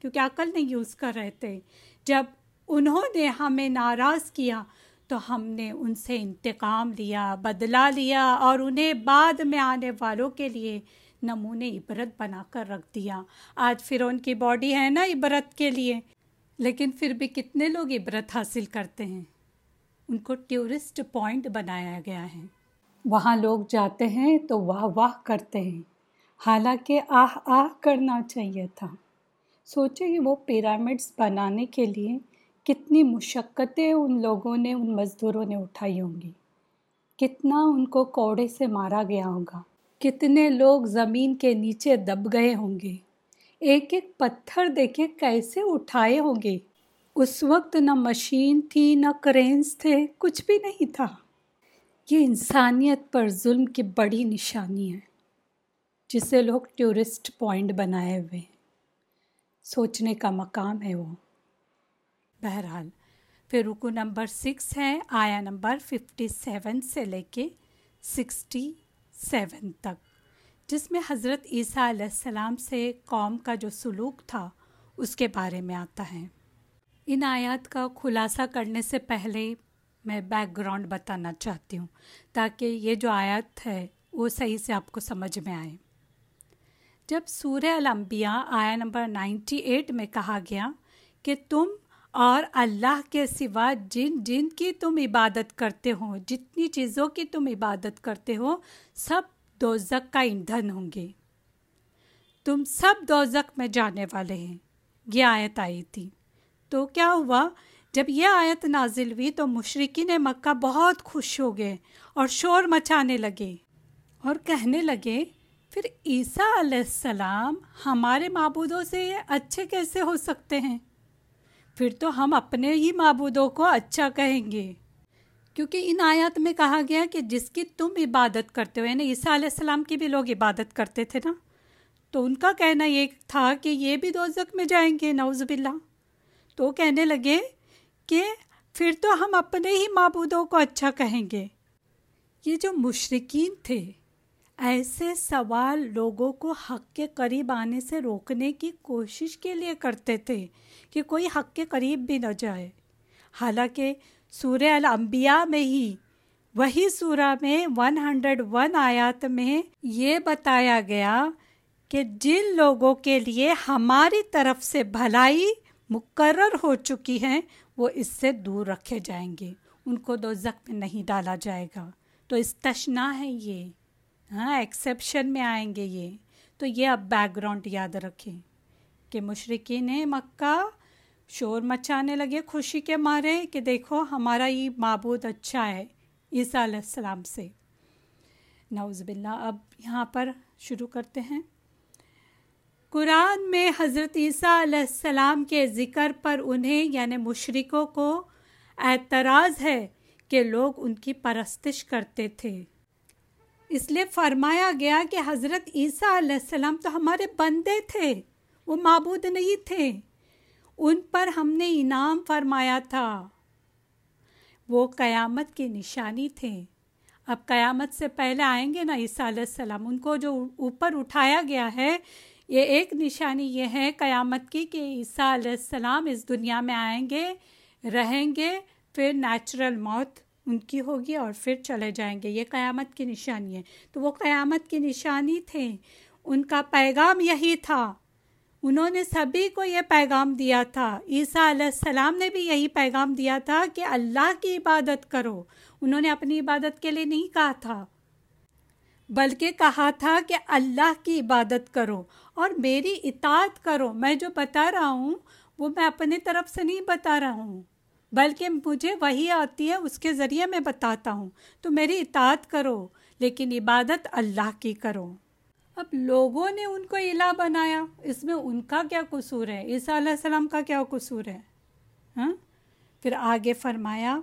کیونکہ عقل نہیں یوز کر رہے تھے۔ جب انہوں نے ہمیں ناراض کیا تو ہم نے ان سے انتقام لیا بدلا لیا اور انہیں بعد میں آنے والوں کے لیے نمونے عبرت بنا کر رکھ دیا۔ آج پھر ان کی باڈی ہے نا عبرت کے لیے۔ لیکن پھر بھی کتنے لوگ عبرت حاصل کرتے ہیں؟ ان کو ٹورسٹ پوائنٹ بنایا گیا ہے۔ وہاں لوگ جاتے ہیں تو واہ واہ کرتے ہیں۔ حالانکہ آہ آہ کرنا چاہیے تھا۔ سوچے کہ وہ پیرامڈس بنانے کے لیے کتنی مشقتیں ان لوگوں نے، ان مزدوروں نے اٹھائی ہوں گی۔ کتنا ان کو کوڑے سے مارا گیا ہوگا۔ کتنے لوگ زمین کے نیچے دب گئے ہوں گے۔ ایک ایک پتھر دیکھے کیسے اٹھائے ہوں گے۔ اس وقت نہ مشین تھی، نہ کرینس تھے، کچھ بھی نہیں تھا۔ یہ انسانیت پر ظلم کی بڑی نشانی ہے، جسے لوگ ٹورسٹ پوائنٹ بنائے ہوئے۔ سوچنے کا مقام ہے وہ۔ بہرحال۔ پھر رکو نمبر سکس ہے، آیا نمبر ففٹی سیون سے لے کے سکسٹی سیون تک، جس میں حضرت عیسیٰ علیہ السلام سے قوم کا جو سلوک تھا، اس کے بارے میں آتا ہے۔ ان آیات کا خلاصہ کرنے سے پہلے میں بیک گراؤنڈ بتانا چاہتی ہوں، تاکہ یہ جو آیت ہے، وہ صحیح سے آپ کو سمجھ میں آئے۔ جب سورہ الانبیاء آیا نمبر نائنٹی ایٹ میں کہا گیا کہ تم اور اللہ کے سوا جن جن کی تم عبادت کرتے ہو، جتنی چیزوں کی تم عبادت کرتے ہو، سب دوزک کا ایندھن ہوں گے۔ تم سب دوزک میں جانے والے ہیں۔ یہ آیت آئی تھی۔ تو کیا ہوا؟ جب یہ آیت نازل ہوئی تو مشرقین مکہ بہت خوش ہو گئے اور شور مچانے لگے اور کہنے لگے، پھر عیسیٰ علیہ السلام ہمارے معبودوں سے یہ اچھے کیسے ہو سکتے ہیں؟ پھر تو ہم اپنے ہی معبودوں کو اچھا کہیں گے۔ کیونکہ ان آیات میں کہا گیا کہ جس کی تم عبادت کرتے ہو یعنی عیسیٰ علیہ السلام کی بھی لوگ عبادت کرتے تھے نا، تو ان کا کہنا یہ تھا کہ یہ بھی دوزک میں جائیں گے نوز باللہ۔ تو کہنے لگے کہ پھر تو ہم اپنے ہی معبودوں کو اچھا کہیں گے۔ یہ جو مشرقین تھے ایسے سوال لوگوں کو حق کے قریب آنے سے روکنے کی کوشش کے لیے کرتے تھے کہ کوئی حق کے قریب بھی نہ جائے۔ حالانکہ سورہ الانبیاء میں ہی، وہی سورہ میں ون ہنڈریڈ ون آیات میں یہ بتایا گیا کہ جن لوگوں کے لیے ہماری طرف سے بھلائی مقرر ہو چکی ہیں وہ اس سے دور رکھے جائیں گے۔ ان کو دو زخم میں نہیں ڈالا جائے گا۔ تو استشنا ہے یہ۔ ہاں ایکسیپشن میں آئیں گے یہ۔ تو یہ اب بیک گراؤنڈ یاد رکھیں کہ مشرقین مکہ شور مچانے لگے، خوشی کے مارے کہ دیکھو ہمارا یہ معبود اچھا ہے عیسیٰ علیہ السلام سے۔ نعوذ باللہ، اب یہاں پر شروع کرتے ہیں۔ قرآن میں حضرت عیسیٰ علیہ السلام کے ذکر پر انہیں یعنی مشرقوں کو اعتراض ہے کہ لوگ ان کی پرستش کرتے تھے۔ اس لیے فرمایا گیا کہ حضرت عیسیٰ علیہ السلام تو ہمارے بندے تھے، وہ معبود نہیں تھے۔ ان پر ہم نے انعام فرمایا تھا۔ وہ قیامت کی نشانی تھے۔ اب قیامت سے پہلے آئیں گے نا عیسیٰ علیہ السلام۔ ان کو جو اوپر اٹھایا گیا ہے، یہ ایک نشانی یہ ہے قیامت کی کہ عیسیٰ علیہ السلام اس دنیا میں آئیں گے، رہیں گے، پھر نیچرل موت ان کی ہوگی اور پھر چلے جائیں گے۔ یہ قیامت کی نشانی ہے۔ تو وہ قیامت کی نشانی تھے۔ ان کا پیغام یہی تھا۔ انہوں نے سبھی کو یہ پیغام دیا تھا۔ عیسیٰ علیہ السلام نے بھی یہی پیغام دیا تھا کہ اللہ کی عبادت کرو۔ انہوں نے اپنی عبادت کے لیے نہیں کہا تھا، بلکہ کہا تھا کہ اللہ کی عبادت کرو اور میری اطاعت کرو۔ میں جو بتا رہا ہوں، وہ میں اپنے طرف سے نہیں بتا رہا ہوں۔ بلکہ مجھے وہی آتی ہے، اس کے ذریعے میں بتاتا ہوں۔ تو میری اطاعت کرو، لیکن عبادت اللہ کی کرو۔ اب لوگوں نے ان کو الہ بنایا۔ اس میں ان کا کیا قصور ہے؟ عیسیٰ علیہ السلام کا کیا قصور ہے؟ ہاں؟ پھر آگے فرمایا،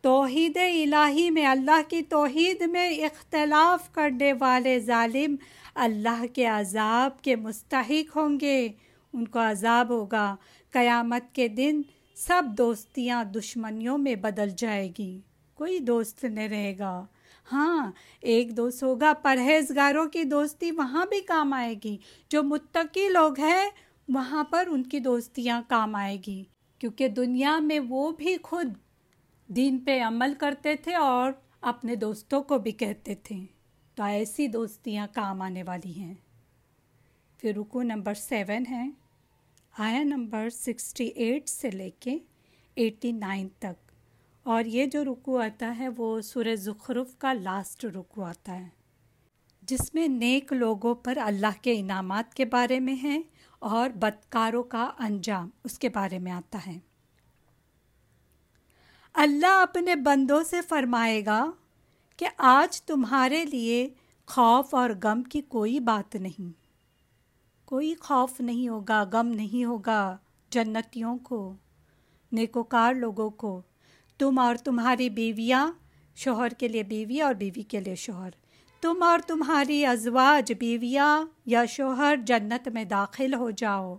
توحید الہی میں، اللہ کی توحید میں اختلاف کرنے والے ظالم اللہ کے عذاب کے مستحق ہوں گے۔ ان کو عذاب ہوگا۔ قیامت کے دن سب دوستیاں دشمنیوں میں بدل جائے گی۔ کوئی دوست نہیں رہے گا۔ ہاں ایک دوست ہوگا، پرہیزگاروں کی دوستی وہاں بھی کام آئے گی۔ جو متقی لوگ ہیں، وہاں پر ان کی دوستیاں کام آئے گی۔ کیونکہ دنیا میں وہ بھی خود دین پہ عمل کرتے تھے اور اپنے دوستوں کو بھی کہتے تھے۔ تو ایسی دوستیاں کام آنے والی ہیں۔ پھر رکو نمبر سیون ہے۔ آیا نمبر سکسٹی ایٹ سے لے کے ایٹی نائن تک۔ اور یہ جو رکو آتا ہے وہ سورہ زخرف کا لاسٹ رکو آتا ہے، جس میں نیک لوگوں پر اللہ کے انعامات کے بارے میں ہیں اور بدکاروں کا انجام اس کے بارے میں آتا ہے۔ اللہ اپنے بندوں سے فرمائے گا کہ آج تمہارے لیے خوف اور غم کی کوئی بات نہیں۔ کوئی خوف نہیں ہوگا، غم نہیں ہوگا جنتیوں کو، نیکوکار لوگوں کو۔ تم اور تمہاری بیویاں، شوہر کے لیے بیوی اور بیوی کے لیے شوہر۔ تم اور تمہاری ازواج، بیویاں یا شوہر جنت میں داخل ہو جاؤ۔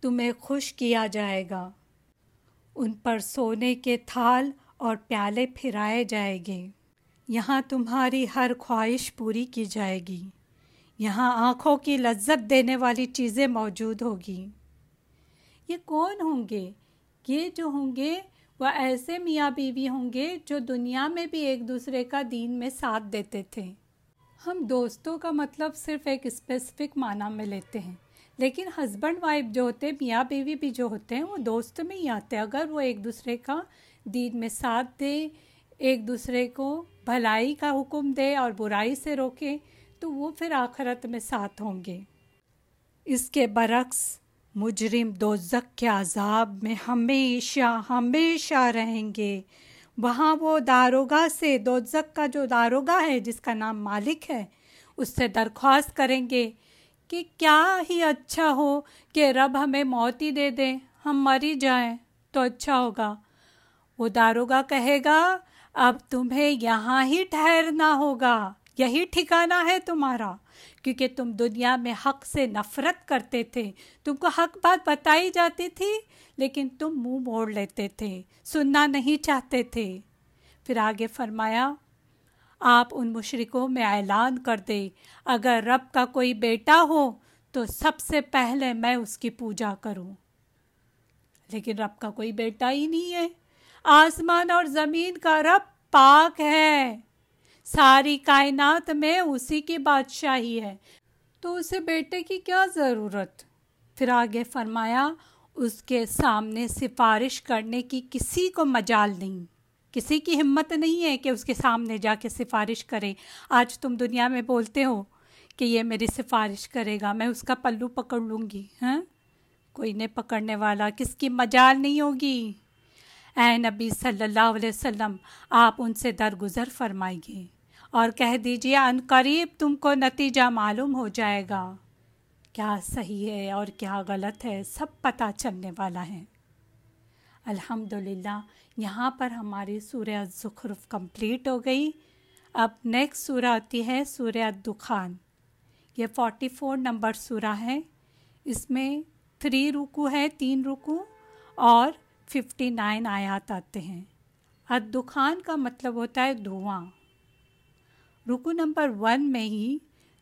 تمہیں خوش کیا جائے گا۔ ان پر سونے کے تھال اور پیالے پھرائے جائے گے۔ یہاں تمہاری ہر خواہش پوری کی جائے گی۔ یہاں آنکھوں کی لذت دینے والی چیزیں موجود ہوگی۔ یہ کون ہوں گے؟ یہ جو ہوں گے وہ ایسے میاں بیوی ہوں گے جو دنیا میں بھی ایک دوسرے کا دین میں ساتھ دیتے تھے۔ ہم دوستوں کا مطلب صرف ایک اسپیسیفک معنی میں لیتے ہیں، لیکن ہسبینڈ وائف جو ہوتے ہیں میاں بیوی بھی جو ہوتے ہیں، وہ دوست میں ہی آتے۔ ہیں اگر وہ ایک دوسرے کا دین میں ساتھ دے، ایک دوسرے کو بھلائی کا حکم دے اور برائی سے روکے تو وہ پھر آخرت میں ساتھ ہوں گے۔ اس کے برعکس، مجرم دوزک کے عذاب میں ہمیشہ ہمیشہ رہیں گے۔ وہاں وہ داروگا سے دوزک کا جو داروگا ہے، جس کا نام مالک ہے، اس سے درخواست کریں گے کہ کیا ہی اچھا ہو کہ رب ہمیں موت ہی دے دے، ہم مر ہی جائیں تو اچھا ہوگا۔ وہ داروگا کہے گا، اب تمہیں یہاں ہی ٹھہرنا ہوگا۔ یہی ٹھکانا ہے تمہارا۔ کیونکہ تم دنیا میں حق سے نفرت کرتے تھے۔ تم کو حق بات بتائی جاتی تھی، لیکن تم منہ موڑ لیتے تھے، سننا نہیں چاہتے تھے۔ پھر آگے فرمایا، آپ ان مشرقوں میں اعلان کر دے۔ اگر رب کا کوئی بیٹا ہو، تو سب سے پہلے میں اس کی پوجا کروں۔ لیکن رب کا کوئی بیٹا ہی نہیں ہے۔ آسمان اور زمین کا رب پاک ہے۔ ساری کائنات میں اسی کی بادشاہی ہے۔ تو اسے بیٹے کی کیا ضرورت؟ پھر آگے فرمایا، اس کے سامنے سفارش کرنے کی کسی کو مجال نہیں۔ کسی کی ہمت نہیں ہے کہ اس کے سامنے جا کے سفارش کرے۔ آج تم دنیا میں بولتے ہو کہ یہ میری سفارش کرے گا، میں اس کا پلو پکڑ لوں گی ہاں؟ کوئی نہیں پکڑنے والا کس کی مجال نہیں ہوگی؟ اے نبی صلی اللہ علیہ وسلم، آپ ان سے درگزر فرمائیے۔ اور کہہ دیجیے ان قریب تم کو نتیجہ معلوم ہو جائے گا۔ کیا صحیح ہے اور کیا غلط ہے، سب پتہ چلنے والا ہے۔ الحمد للہ یہاں پر ہماری سورہ زخرف کمپلیٹ ہو گئی۔ اب نیکسٹ سورہ آتی ہے سورہ دخان یہ فورٹی فور نمبر سورہ ہے۔ اس میں تھری رکو ہے، تین رکو اور ففٹی نائن آیات آتے ہیں۔ ادخان کا مطلب ہوتا ہے دھواں۔ رکو نمبر ون میں ہی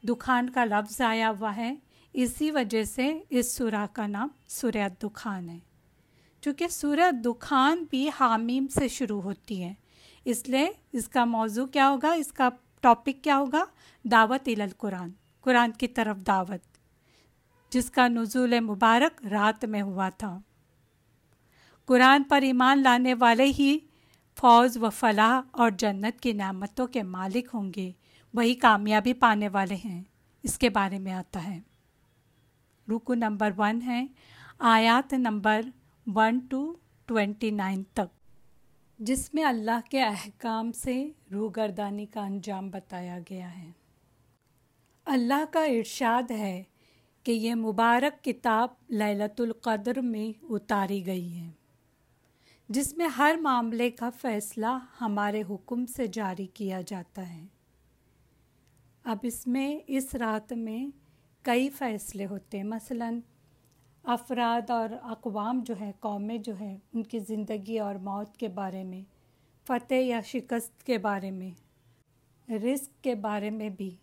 دکھان کا لفظ آیا ہوا ہے۔ اسی وجہ سے اس سورہ کا نام سورہ دکھان ہے۔ چونکہ سورہ دکھان بھی حامیم سے شروع ہوتی ہے۔ اس لیے اس کا موضوع کیا ہوگا؟ اس کا ٹاپک کیا ہوگا؟ دعوت القرآن۔ قرآن کی طرف دعوت۔ جس کا نزول مبارک رات میں ہوا تھا۔ قرآن پر ایمان لانے والے ہی فوج و فلاح اور جنت کی نعمتوں کے مالک ہوں گے۔ وہی کامیابی پانے والے ہیں۔ اس کے بارے میں آتا ہے۔ رکو نمبر ون ہے۔ آیات number one two twenty nine تک۔ جس میں اللہ کے احکام سے روگردانی کا انجام بتایا گیا ہے۔ اللہ کا ارشاد ہے کہ یہ مبارک کتاب للت القدر میں اتاری گئی ہے۔ جس میں ہر معاملے کا فیصلہ ہمارے حکم سے جاری کیا جاتا ہے۔ اب اس میں اس رات میں کئی فیصلے ہوتے ہیں۔ مثلا افراد اور اقوام جو ہے قومیں جو ہیں، ان کی زندگی اور موت کے بارے میں، فتح یا شکست کے بارے میں، رزق کے بارے میں بھی۔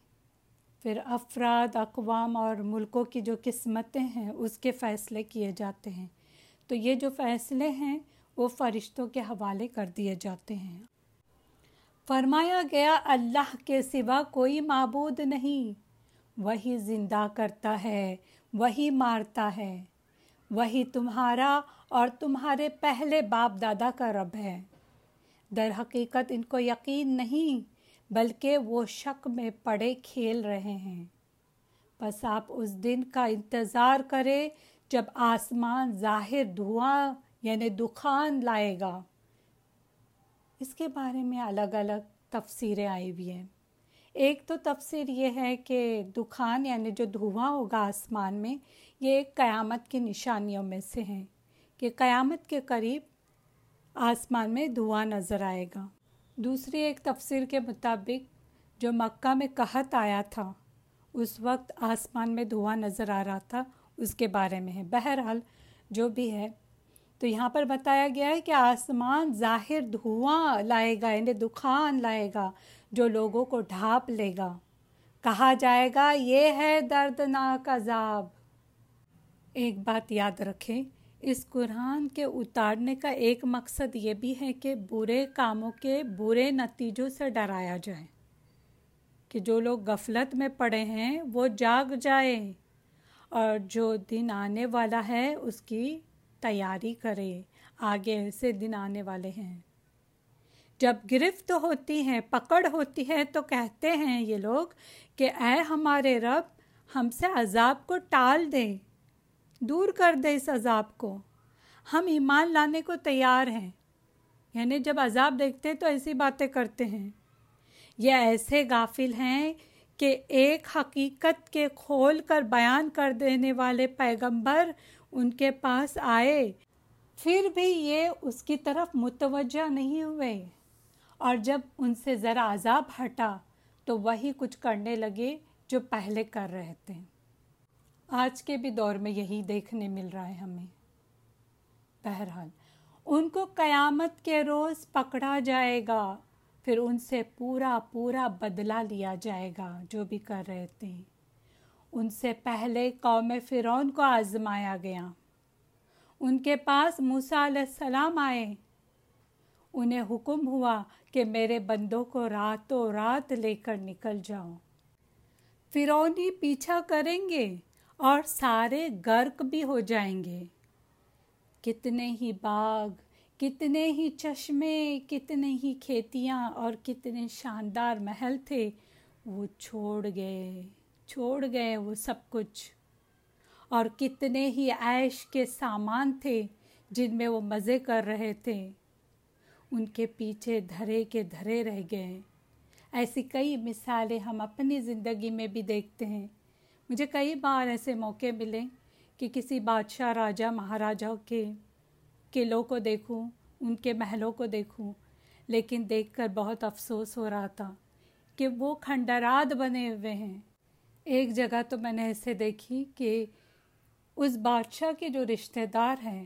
پھر افراد، اقوام اور ملکوں کی جو قسمتیں ہیں، اس کے فیصلے کیے جاتے ہیں۔ تو یہ جو فیصلے ہیں وہ فرشتوں کے حوالے کر دیے جاتے ہیں۔ فرمایا گیا، اللہ کے سوا کوئی معبود نہیں۔ وہی زندہ کرتا ہے، وہی مارتا ہے۔ وہی تمہارا اور تمہارے پہلے باپ دادا کا رب ہے۔ در حقیقت ان کو یقین نہیں، بلکہ وہ شک میں پڑے کھیل رہے ہیں۔ بس آپ اس دن کا انتظار کرے جب آسمان ظاہر دھواں یعنی دخان لائے گا۔ اس کے بارے میں الگ الگ تفسیریں آئی ہوئی ہیں۔ ایک تو تفسیر یہ ہے کہ دخان یعنی جو دھواں ہوگا آسمان میں، یہ ایک قیامت کی نشانیوں میں سے ہیں کہ قیامت کے قریب آسمان میں دھواں نظر آئے گا۔ دوسری ایک تفسیر کے مطابق جو مکہ میں قحط آیا تھا، اس وقت آسمان میں دھواں نظر آ رہا تھا، اس کے بارے میں ہے۔ بہرحال جو بھی ہے تو یہاں پر بتایا گیا ہے کہ آسمان ظاہر دھواں لائے گا یعنی دخان لائے گا، جو لوگوں کو ڈھانپ لے گا۔ کہا جائے گا، یہ ہے دردناک عذاب۔ ایک بات یاد رکھیں، اس قرآن کے اتارنے کا ایک مقصد یہ بھی ہے کہ برے کاموں کے برے نتیجوں سے ڈرایا جائے۔ کہ جو لوگ غفلت میں پڑے ہیں، وہ جاگ جائیں۔ اور جو دن آنے والا ہے، اس کی تیاری کرے آگے ایسے دن آنے والے ہیں۔ جب گرفت ہوتی ہیں پکڑ ہوتی ہے، تو کہتے ہیں یہ لوگ کہ اے ہمارے رب، ہم سے عذاب کو ٹال دے، دور کر دے اس عذاب کو۔ ہم ایمان لانے کو تیار ہیں۔ یعنی جب عذاب دیکھتے تو ایسی باتیں کرتے ہیں۔ یہ ایسے غافل ہیں کہ ایک حقیقت کے کھول کر بیان کر دینے والے پیغمبر ان کے پاس آئے۔ پھر بھی یہ اس کی طرف متوجہ نہیں ہوئے۔ اور جب ان سے ذرا عذاب ہٹا تو وہی کچھ کرنے لگے جو پہلے کر رہے تھے۔ آج کے بھی دور میں یہی دیکھنے مل رہا ہے ہمیں۔ بہرحال، ان کو قیامت کے روز پکڑا جائے گا۔ پھر ان سے پورا پورا بدلہ لیا جائے گا جو بھی کر رہے تھے۔ ان سے پہلے قوم فرعون کو آزمایا گیا۔ ان کے پاس موسیٰ علیہ السلام آئے۔ انہیں حکم ہوا کہ میرے بندوں کو راتوں رات لے کر نکل جاؤ۔ فرونی پیچھا کریں گے اور سارے غرق بھی ہو جائیں گے۔ کتنے ہی باغ، کتنے ہی چشمے، کتنے ہی کھیتیاں اور کتنے شاندار محل تھے، وہ چھوڑ گئے۔ چھوڑ گئے وہ سب کچھ۔ اور کتنے ہی عیش کے سامان تھے جن میں وہ مزے کر رہے تھے۔ ان کے پیچھے دھرے کے دھرے رہ گئے۔ ایسی کئی مثالیں ہم اپنی زندگی میں بھی دیکھتے ہیں۔ مجھے کئی بار ایسے موقع ملے کہ کسی بادشاہ راجہ مہاراجاؤں کے قلعوں کو دیکھوں، ان کے محلوں کو دیکھوں، لیکن دیکھ کر بہت افسوس ہو رہا تھا کہ وہ کھنڈرات بنے ہوئے ہیں۔ ایک جگہ تو میں نے ایسے دیکھی کہ اس بادشاہ کے جو رشتہ دار ہیں،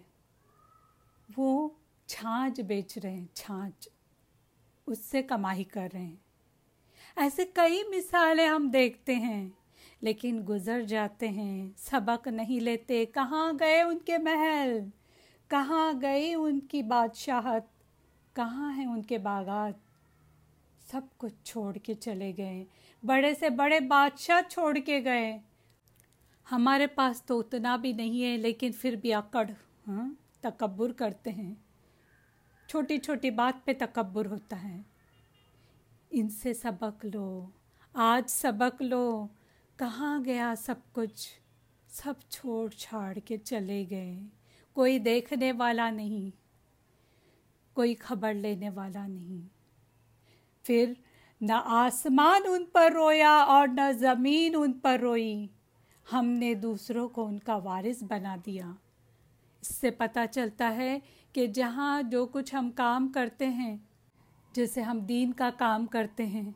وہ چھانچ بیچ رہے ہیں چھانچ اس سے کمائی کر رہے ہیں۔ ایسے کئی مثالیں ہم دیکھتے ہیں، لیکن گزر جاتے ہیں، سبق نہیں لیتے، کہاں گئے ان کے محل؟ کہاں گئی ان کی بادشاہت؟ کہاں ہیں ان کے باغات؟ سب کچھ چھوڑ کے چلے گئے۔ بڑے سے بڑے بادشاہ چھوڑ کے گئے۔ ہمارے پاس تو اتنا بھی نہیں ہے، لیکن پھر بھی اکڑ ہاں تکبر کرتے ہیں۔ چھوٹی چھوٹی بات پہ تکبر ہوتا ہے۔ ان سے سبق لو، آج سبق لو۔ کہاں گیا سب کچھ؟ سب چھوڑ چھاڑ کے چلے گئے۔ کوئی دیکھنے والا نہیں، کوئی خبر لینے والا نہیں۔ پھر نہ آسمان ان پر رویا اور نہ زمین ان پر روئی۔ ہم نے دوسروں کو ان کا وارث بنا دیا۔ اس سے پتہ چلتا ہے کہ جہاں جو کچھ ہم کام کرتے ہیں، جیسے ہم دین کا کام کرتے ہیں،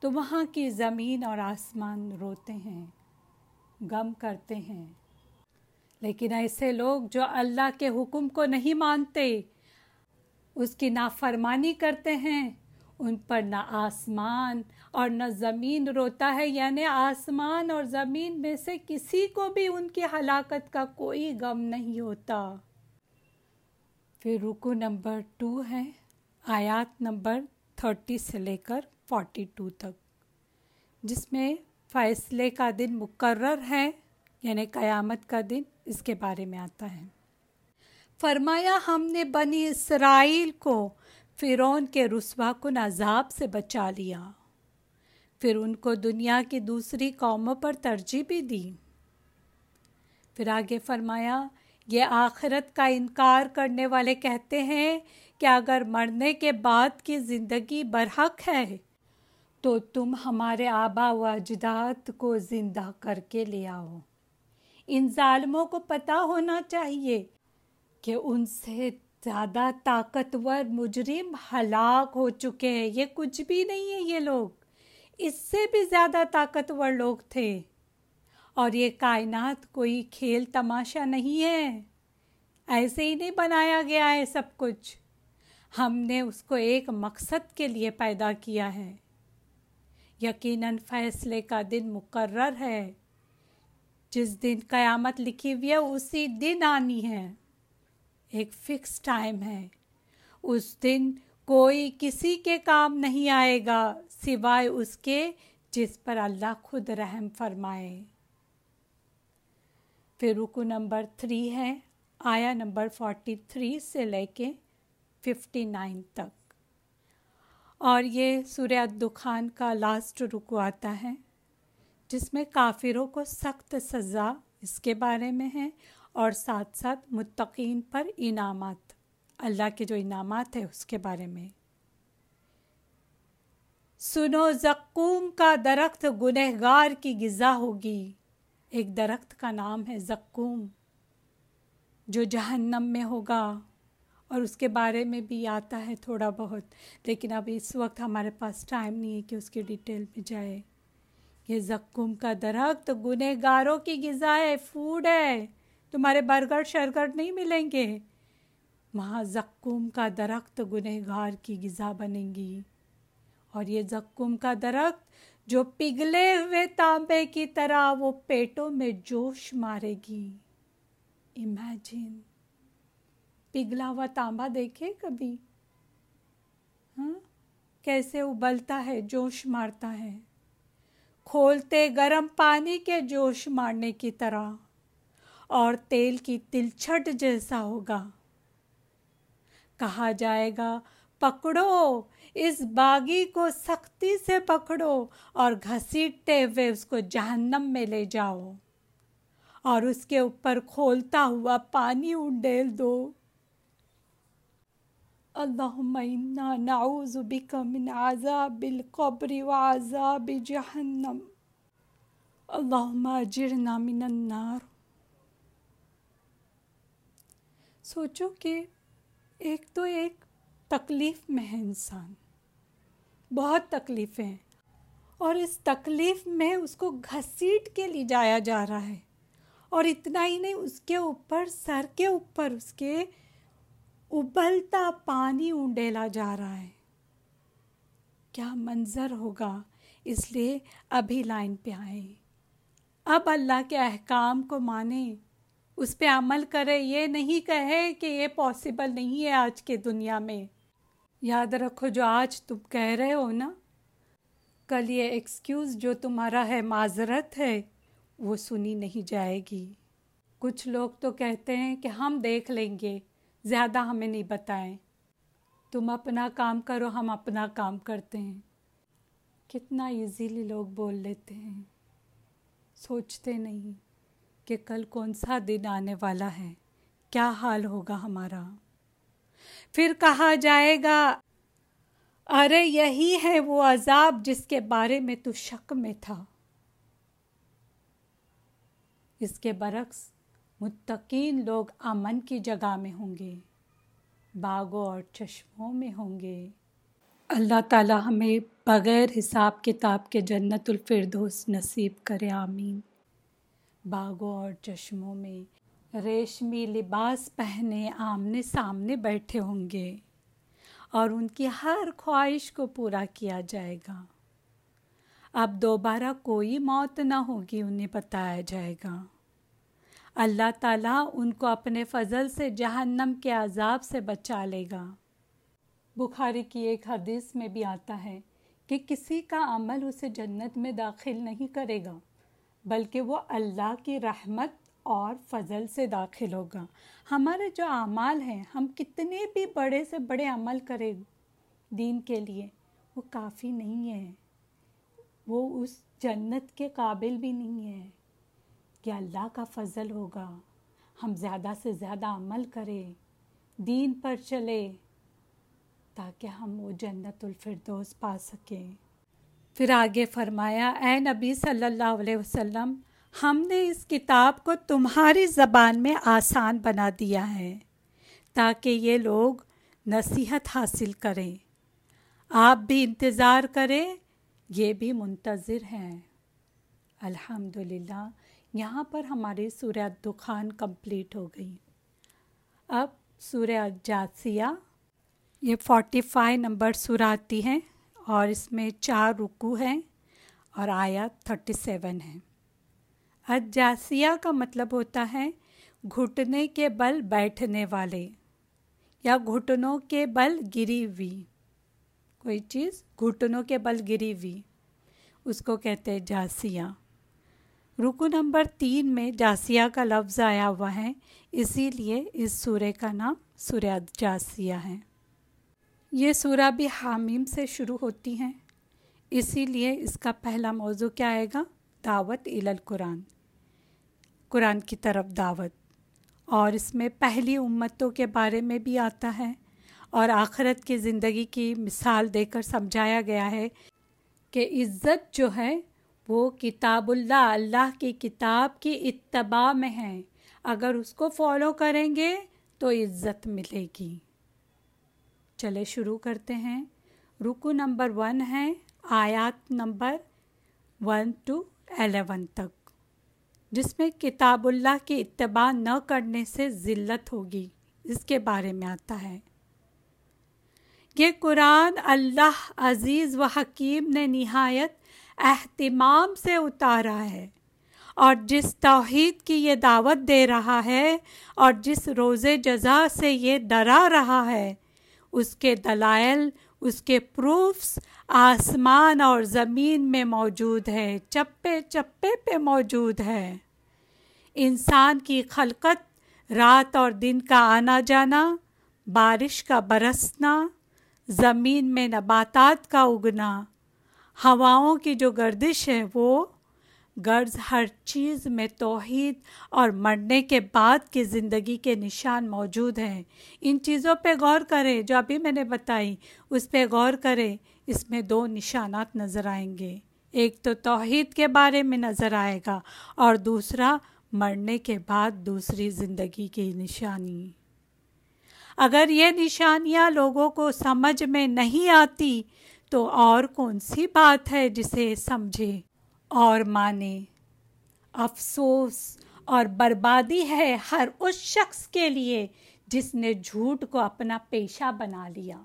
تو وہاں کی زمین اور آسمان روتے ہیں، غم کرتے ہیں۔ لیکن ایسے لوگ جو اللہ کے حکم کو نہیں مانتے، اس کی نافرمانی کرتے ہیں۔ ان پر نہ آسمان اور نہ زمین روتا ہے۔ یعنی آسمان اور زمین میں سے کسی کو بھی ان کی ہلاکت کا کوئی غم نہیں ہوتا۔ پھر رکو نمبر ٹو ہے، آیات نمبر تھرٹی سے لے کر فورٹی ٹو تک۔ جس میں فیصلے کا دن مقرر ہے یعنی قیامت کا دن، اس کے بارے میں آتا ہے۔ فرمایا، ہم نے بنی اسرائیل کو فرعون کے رسوا کن عذاب سے بچا لیا۔ پھر ان کو دنیا کی دوسری قوموں پر ترجیح بھی دی۔ پھر آگے فرمایا، یہ آخرت کا انکار کرنے والے کہتے ہیں کہ اگر مرنے کے بعد کی زندگی برحق ہے، تو تم ہمارے آبا و اجداد کو زندہ کر کے لے آؤ۔ ان ظالموں کو پتہ ہونا چاہیے کہ ان سے زیادہ طاقتور مجرم ہلاک ہو چکے ہیں۔ یہ کچھ بھی نہیں ہے یہ لوگ۔ اس سے بھی زیادہ طاقتور لوگ تھے۔ اور یہ کائنات کوئی کھیل تماشا نہیں ہے۔ ایسے ہی نہیں بنایا گیا ہے سب کچھ۔ ہم نے اس کو ایک مقصد کے لیے پیدا کیا ہے۔ یقیناً فیصلے کا دن مقرر ہے۔ جس دن قیامت لکھی ہوئی ہے، اسی دن آنی ہے۔ ایک فکس ٹائم ہے۔ اس دن کوئی کسی کے کام نہیں آئے گا سوائے اس کے جس پر اللہ خود رحم فرمائے۔ پھر رکو نمبر تھری ہے، آیا نمبر فورٹی تھری سے لے کے ففٹی نائن تک۔ اور یہ سوریہ دخان کا لاسٹ رکو آتا ہے، جس میں کافروں کو سخت سزا اس کے بارے میں ہے اور ساتھ ساتھ متقین پر انعامات۔ اللہ کے جو انعامات ہیں اس کے بارے میں۔ سنو زقوم کا درخت گنہگار کی غذا ہوگی۔ ایک درخت کا نام ہے زقوم، جو جہنم میں ہوگا۔ اور اس کے بارے میں بھی آتا ہے تھوڑا بہت، لیکن اب اس وقت ہمارے پاس ٹائم نہیں ہے کہ اس کی ڈیٹیل میں جائے۔ یہ زکم کا درخت گنہ گاروں کی غذا ہے، فوڈ ہے۔ تمہارے برگر شرگر نہیں ملیں گے۔ وہاں زکم کا درخت گنہ گار کی غذا بنیں گی۔ اور یہ زکم کا درخت جو پگھلے ہوئے تانبے کی طرح وہ پیٹوں میں جوش مارے گی۔ امیجن پگھلا ہوا تانبا دیکھے کبھی؟ ہاں؟ کیسے ابلتا ہے، جوش مارتا ہے۔ کھولتے گرم پانی کے جوش مارنے کی طرح۔ اور تیل کی تلچھٹ جیسا ہوگا۔ کہا جائے گا، پکڑو، اس باغی کو سختی سے پکڑو اور گھسیٹتے ہوئے اس کو جہنم میں لے جاؤ۔ اور اس کے اوپر کھولتا ہوا پانی انڈیل دو۔ اللهم إنا نعوذ بك من عذاب القبر وعذاب جهنم اللهم أجرنا من النار۔ سوچو کہ ایک تو ایک تکلیف میں ہے انسان، بہت تکلیفیں ہیں۔ اور اس تکلیف میں اس کو گھسیٹ کے لی جایا جا رہا ہے۔ اور اتنا ہی نہیں، اس کے اوپر، سر کے اوپر اس کے ابلتا پانی اونڈیلا جا رہا ہے۔ کیا منظر ہوگا؟ اس لیے ابھی لائن پہ آئیں۔ اب اللہ کے احکام کو مانیں۔ اس پہ عمل کرے، یہ نہیں کہے کہ یہ پاسبل نہیں ہے آج کے دنیا میں۔ یاد رکھو جو آج تم کہہ رہے ہو نا۔ کل یہ ایکسکیوز جو تمہارا ہے معذرت ہے، وہ سنی نہیں جائے گی۔ کچھ لوگ تو کہتے ہیں کہ ہم دیکھ لیں گے، زیادہ ہمیں نہیں بتائیں۔ تم اپنا کام کرو، ہم اپنا کام کرتے ہیں۔ کتنا ایزیلی لوگ بول لیتے ہیں۔ سوچتے نہیں۔ کہ کل کون سا دن آنے والا ہے؟ کیا حال ہوگا ہمارا؟ پھر کہا جائے گا، ارے یہی ہے وہ عذاب جس کے بارے میں تو شک میں تھا۔ اس کے برعکس، متقین لوگ امن کی جگہ میں ہوں گے، باغوں اور چشموں میں ہوں گے۔ اللہ تعالیٰ ہمیں بغیر حساب کتاب کے جنت الفردوس نصیب کرے، آمین۔ باغوں اور چشموں میں ریشمی لباس پہنے آمنے سامنے بیٹھے ہوں گے اور ان کی ہر خواہش کو پورا کیا جائے گا۔ اب دوبارہ کوئی موت نہ ہوگی انہیں بتایا جائے گا۔ اللہ تعالیٰ ان کو اپنے فضل سے جہنم کے عذاب سے بچا لے گا۔ بخاری کی ایک حدیث میں بھی آتا ہے کہ کسی کا عمل اسے جنت میں داخل نہیں کرے گا۔ بلکہ وہ اللہ کی رحمت اور فضل سے داخل ہوگا۔ ہمارے جو اعمال ہیں، ہم کتنے بھی بڑے سے بڑے عمل کریں دین کے لیے، وہ کافی نہیں ہے وہ اس جنت کے قابل بھی نہیں ہے کہ اللہ کا فضل ہوگا۔ ہم زیادہ سے زیادہ عمل کریں، دین پر چلے تاکہ ہم وہ جنت الفردوس پا سکیں۔ پھر آگے فرمایا، اے نبی صلی اللہ علیہ وسلم، ہم نے اس کتاب کو تمہاری زبان میں آسان بنا دیا ہے تاکہ یہ لوگ نصیحت حاصل کریں۔ آپ بھی انتظار کریں، یہ بھی منتظر ہیں۔ الحمدللہ، یہاں پر ہماری سورہ دخان کمپلیٹ ہو گئی۔ اب سورہ جاسیہ یہ فورٹی فائیو نمبر سورہ آتی ہیں اور اس میں چار رکو ہیں اور آیا تھرٹی سیون ہے۔ اجاسیہ کا مطلب ہوتا ہے گھٹنے کے بل بیٹھنے والے یا گھٹنوں کے بل گری ہوئی۔ کوئی چیز؟ گھٹنوں کے بل گری ہوئی۔ اس کو کہتے ہیں جاسیہ۔ رکو نمبر تین میں جاسیہ کا لفظ آیا ہوا ہے، اسی لیے اس سورہ کا نام سورہ جاسیہ ہے۔ یہ سورہ بھی حامیم سے شروع ہوتی ہیں۔ اسی لیے اس کا پہلا موضوع کیا آئے گا؟ دعوت ال القرآن۔ قرآن کی طرف دعوت۔ اور اس میں پہلی امتوں کے بارے میں بھی آتا ہے۔ اور آخرت کی زندگی کی مثال دے کر سمجھایا گیا ہے کہ عزت جو ہے وہ کتاب اللہ اللہ کی کتاب کی اتباع میں ہے۔ اگر اس کو فالو کریں گے تو عزت ملے گی۔ چلے شروع کرتے ہیں۔ رکو نمبر ون ہے، آیات نمبر ون ٹو الیون تک، جس میں کتاب اللہ کی اتباع نہ کرنے سے ذلت ہوگی۔ اس کے بارے میں آتا ہے۔ یہ قرآن اللہ عزیز و حکیم نے نہایت اہتمام سے اتارا ہے، اور جس توحید کی یہ دعوت دے رہا ہے، اور جس روز جزا سے یہ ڈرا رہا ہے اس کے دلائل، اس کے پروفس آسمان اور زمین میں موجود ہے چپے چپے پہ موجود ہے انسان کی خلقت، رات اور دن کا آنا جانا، بارش کا برسنا، زمین میں نباتات کا اگنا، ہواؤں کی جو گردش ہے وہ غرض ہر چیز میں توحید اور مرنے کے بعد کی زندگی کے نشان موجود ہیں۔ ان چیزوں پہ غور کریں، جو ابھی میں نے بتائی، اس پہ غور کریں، اس میں دو نشانات نظر آئیں گے۔ ایک تو توحید کے بارے میں نظر آئے گا اور دوسرا مرنے کے بعد دوسری زندگی کی نشانی۔ اگر یہ نشانیاں لوگوں کو سمجھ میں نہیں آتی، تو اور کون سی بات ہے جسے سمجھے اور مانے۔ افسوس اور بربادی ہے ہر اس شخص کے لیے جس نے جھوٹ کو اپنا پیشہ بنا لیا۔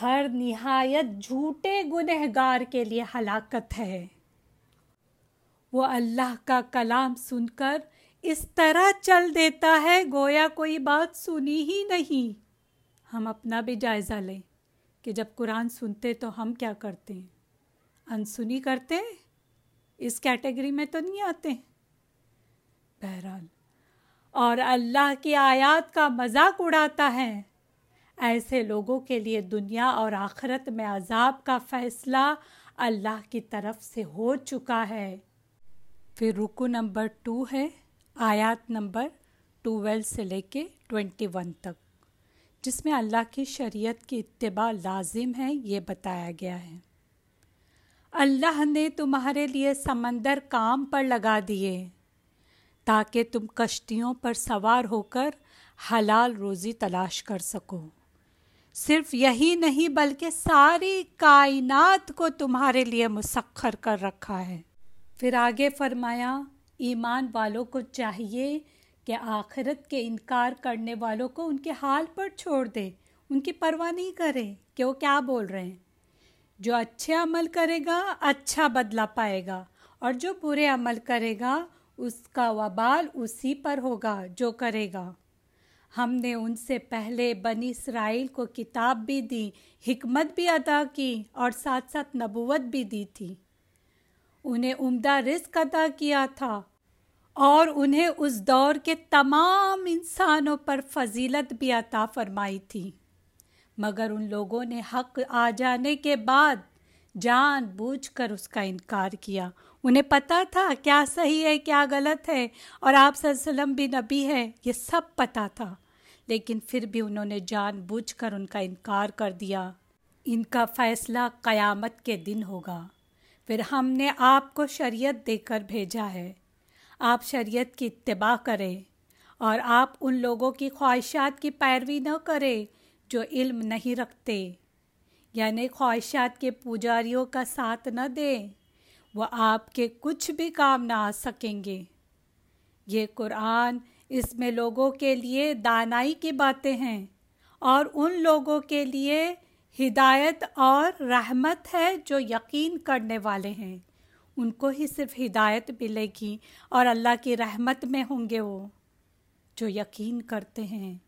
ہر نہایت جھوٹے گنہگار کے لیے ہلاکت ہے۔ وہ اللہ کا کلام سن کر اس طرح چل دیتا ہے، گویا کوئی بات سنی ہی نہیں۔ ہم اپنا بھی جائزہ لیں کہ جب قرآن سنتے تو ہم کیا کرتے؟ ہیں انسنی کرتے؟ ہیں اس کیٹیگری میں تو نہیں آتے۔ بہرحال، اور اللہ کی آیات کا مذاق اڑاتا ہے۔ ایسے لوگوں کے لیے دنیا اور آخرت میں عذاب کا فیصلہ اللہ کی طرف سے ہو چکا ہے۔ پھر رکو نمبر ٹو ہے، آیات نمبر ٹویلو سے لے کے ٹوینٹی ون تک، جس میں اللہ کی شریعت کی اتباع لازم ہے، یہ بتایا گیا ہے۔ اللہ نے تمہارے لیے سمندر کام پر لگا دیے تاکہ تم کشتیوں پر سوار ہو کر حلال روزی تلاش کر سکو۔ صرف یہی نہیں بلکہ ساری کائنات کو تمہارے لیے مسخر کر رکھا ہے۔ پھر آگے فرمایا، ایمان والوں کو چاہیے کہ آخرت کے انکار کرنے والوں کو ان کے حال پر چھوڑ دے، ان کی پرواہ نہیں کرے کہ وہ کیا بول رہے ہیں۔ جو اچھے عمل کرے گا اچھا بدلہ پائے گا، اور جو برے عمل کرے گا، اس کا وبال اسی پر ہوگا جو کرے گا۔ ہم نے ان سے پہلے بنی اسرائیل کو کتاب بھی دی، حکمت بھی ادا کی، اور ساتھ ساتھ نبوت بھی دی تھی۔ انہیں عمدہ رزق ادا کیا تھا، اور انہیں اس دور کے تمام انسانوں پر فضیلت بھی عطا فرمائی تھی۔ مگر ان لوگوں نے حق آ جانے کے بعد جان بوجھ کر اس کا انکار کیا۔ انہیں پتہ تھا کیا صحیح ہے، کیا غلط ہے، اور آپ صلی اللہ علیہ وسلم بھی نبی ہے یہ سب پتہ تھا۔ لیکن پھر بھی انہوں نے جان بوجھ کر ان کا انکار کر دیا۔ ان کا فیصلہ قیامت کے دن ہوگا۔ پھر ہم نے آپ کو شریعت دے کر بھیجا ہے۔ آپ شریعت کی اتباع کریں اور آپ ان لوگوں کی خواہشات کی پیروی نہ کریں۔ جو علم نہیں رکھتے یعنی خواہشات کے پجاریوں کا ساتھ نہ دیں وہ آپ کے کچھ بھی کام نہ آ سکیں گے۔ یہ قرآن اس میں لوگوں کے لیے دانائی کی باتیں ہیں اور ان لوگوں کے لیے ہدایت اور رحمت ہے جو یقین کرنے والے ہیں۔ ان کو ہی صرف ہدایت ملے گی اور اللہ کی رحمت میں ہوں گے وہ جو یقین کرتے ہیں۔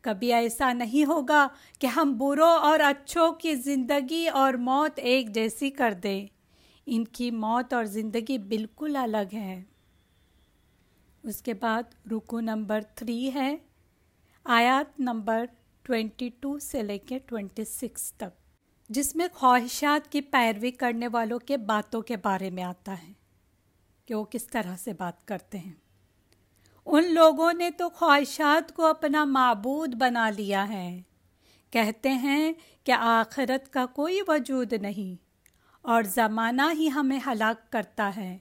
کبھی ایسا نہیں ہوگا کہ ہم بروں اور اچھوں کی زندگی اور موت ایک جیسی کر دیں۔ ان کی موت اور زندگی بالکل الگ ہے۔ اس کے بعد رکو نمبر تھری ہے۔ آیات نمبر ٹوینٹی ٹو سے لے کے ٹوینٹی سکس تک۔ جس میں خواہشات کی پیروی کرنے والوں کے باتوں کے بارے میں آتا ہے کہ وہ کس طرح سے بات کرتے ہیں۔ ان لوگوں نے تو خواہشات کو اپنا معبود بنا لیا ہے۔ کہتے ہیں کہ آخرت کا کوئی وجود نہیں، اور زمانہ ہی ہمیں ہلاک کرتا ہے۔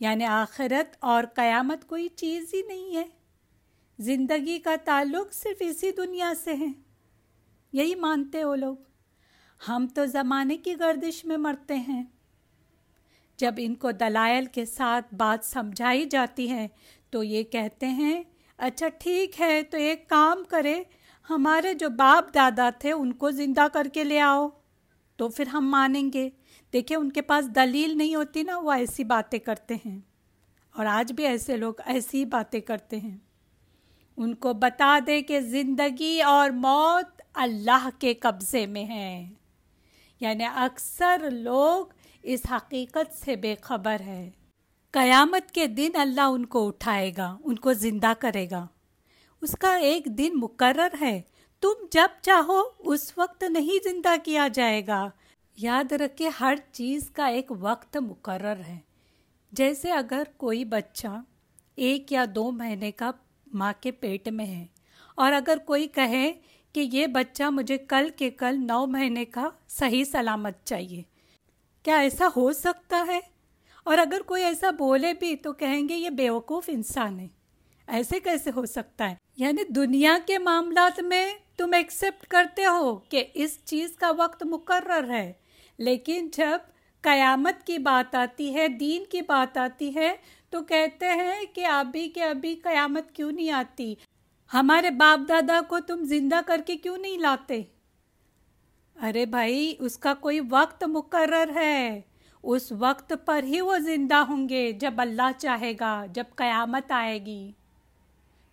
یعنی آخرت اور قیامت کوئی چیز ہی نہیں ہے۔ زندگی کا تعلق صرف اسی دنیا سے ہے۔ یہی مانتے وہ لوگ۔ ہم تو زمانے کی گردش میں مرتے ہیں۔ جب ان کو دلائل کے ساتھ بات سمجھائی جاتی ہے تو یہ کہتے ہیں اچھا ٹھیک ہے، تو ایک کام کرے، ہمارے جو باپ دادا تھے ان کو زندہ کر کے لے آؤ۔ تو پھر ہم مانیں گے۔ دیکھیں، ان کے پاس دلیل نہیں ہوتی نا، وہ ایسی باتیں کرتے ہیں۔ اور آج بھی ایسے لوگ ایسی باتیں کرتے ہیں۔ ان کو بتا دے کہ زندگی اور موت اللہ کے قبضے میں ہے۔ یعنی اکثر لوگ اس حقیقت سے بے خبر ہے۔ قیامت کے دن اللہ ان کو اٹھائے گا، ان کو زندہ کرے گا۔ اس کا ایک دن مقرر ہے۔ تم جب چاہو اس وقت نہیں زندہ کیا جائے گا۔ یاد رکھے، ہر چیز کا ایک وقت مقرر ہے۔ جیسے اگر کوئی بچہ ایک یا دو مہینے کا ماں کے پیٹ میں ہے، اور اگر کوئی کہے کہ یہ بچہ مجھے کل کے کل نو مہینے کا صحیح سلامت چاہیے۔ کیا ایسا ہو سکتا ہے؟ اور اگر کوئی ایسا بولے بھی تو کہیں گے یہ بیوقوف انسان ہے۔ ایسے کیسے ہو سکتا ہے؟ یعنی دنیا کے معاملات میں تم ایکسیپٹ کرتے ہو کہ اس چیز کا وقت مقرر ہے، لیکن جب قیامت کی بات آتی ہے، دین کی بات آتی ہے، تو کہتے ہیں کہ ابھی کے ابھی قیامت کیوں نہیں آتی؟ ہمارے باپ دادا کو تم زندہ کر کے کیوں نہیں لاتے؟ ارے بھائی، اس کا کوئی وقت مقرر ہے۔ اس وقت پر ہی وہ زندہ ہوں گے جب اللہ چاہے گا، جب قیامت آئے گی۔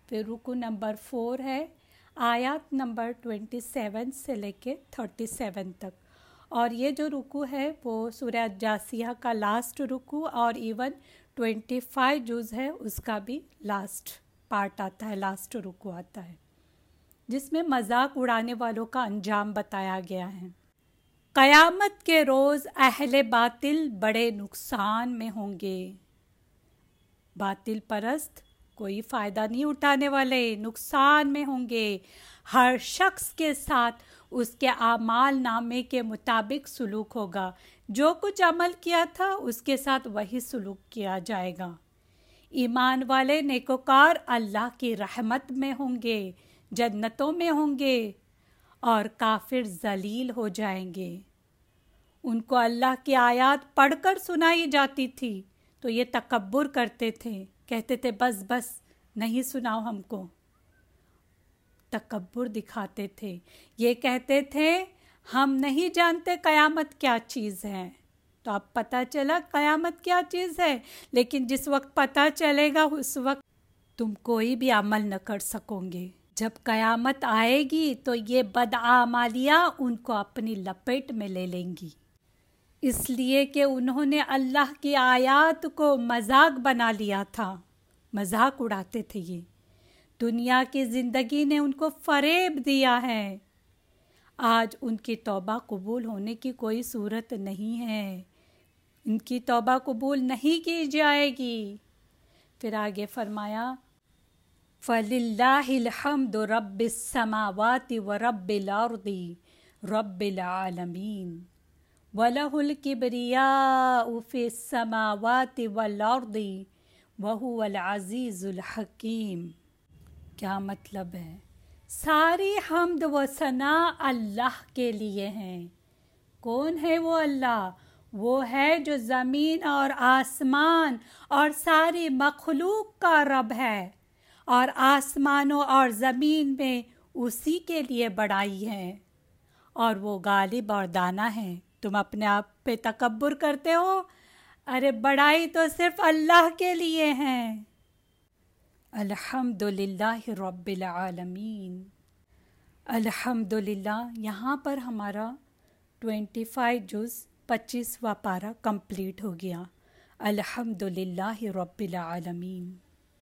پھر رکو نمبر فور ہے، آیات نمبر ٹوینٹی سیون سے لے کے تھرٹی سیون تک۔ اور یہ جو رکو ہے، وہ سورہ جاسیہ کا لاسٹ رکو اور ایون ٹوینٹی فائیو جوز ہے، اس کا بھی لاسٹ پارٹ آتا ہے لاسٹ رکو آتا ہے۔ جس میں مذاق اڑانے والوں کا انجام بتایا گیا ہے۔ قیامت کے روز اہل باطل بڑے نقصان میں ہوں گے۔ باطل پرست کوئی فائدہ نہیں اٹھانے والے، نقصان میں ہوں گے۔ ہر شخص کے ساتھ اس کے اعمال نامے کے مطابق سلوک ہوگا۔ جو کچھ عمل کیا تھا، اس کے ساتھ وہی سلوک کیا جائے گا۔ ایمان والے نیکوکار اللہ کی رحمت میں ہوں گے، جنتوں میں ہوں گے۔ اور کافر ذلیل ہو جائیں گے۔ ان کو اللہ کی آیات پڑھ کر سنائی جاتی تھی، تو یہ تکبر کرتے تھے، کہتے تھے، بس بس، نہیں سناؤ ہم کو۔ تکبر دکھاتے تھے۔ یہ کہتے تھے، ہم نہیں جانتے قیامت کیا چیز ہے۔ تو اب پتہ چلا قیامت کیا چیز ہے۔ لیکن جس وقت پتہ چلے گا، اس وقت تم کوئی بھی عمل نہ کر سکو گے۔ جب قیامت آئے گی تو یہ بدعمالیاں ان کو اپنی لپیٹ میں لے لیں گی۔ اس لیے کہ انہوں نے اللہ کی آیات کو مذاق بنا لیا تھا۔ مذاق اڑاتے تھے یہ۔ دنیا کی زندگی نے ان کو فریب دیا ہے۔ آج ان کی توبہ قبول ہونے کی کوئی صورت نہیں ہے۔ ان کی توبہ قبول نہیں کی جائے گی۔ پھر آگے فرمایا فل اللہ الحمد رب السماوات و رب الارضی رب العالمین ولہ الکبریاء فی السماوات والارض وهو العزیز الحکیم کیا مطلب ہے؟ ساری حمد و ثنا اللہ کے لیے ہیں۔ کون ہے وہ اللہ؟ وہ ہے جو زمین اور آسمان اور ساری مخلوق کا رب ہے۔ اور آسمانوں اور زمین میں اسی کے لیے بڑائی ہے۔ اور وہ غالب اور دانا ہے۔ تم اپنے آپ پہ تکبر کرتے ہو؟ ارے بڑائی تو صرف اللہ کے لیے ہیں الحمد للہ رب العالمین۔ الحمد للہ یہاں پر ہمارا ٹوینٹی فائیو جز پچیسواں پارہ کمپلیٹ ہو گیا۔ الحمد للہ رب العالمین۔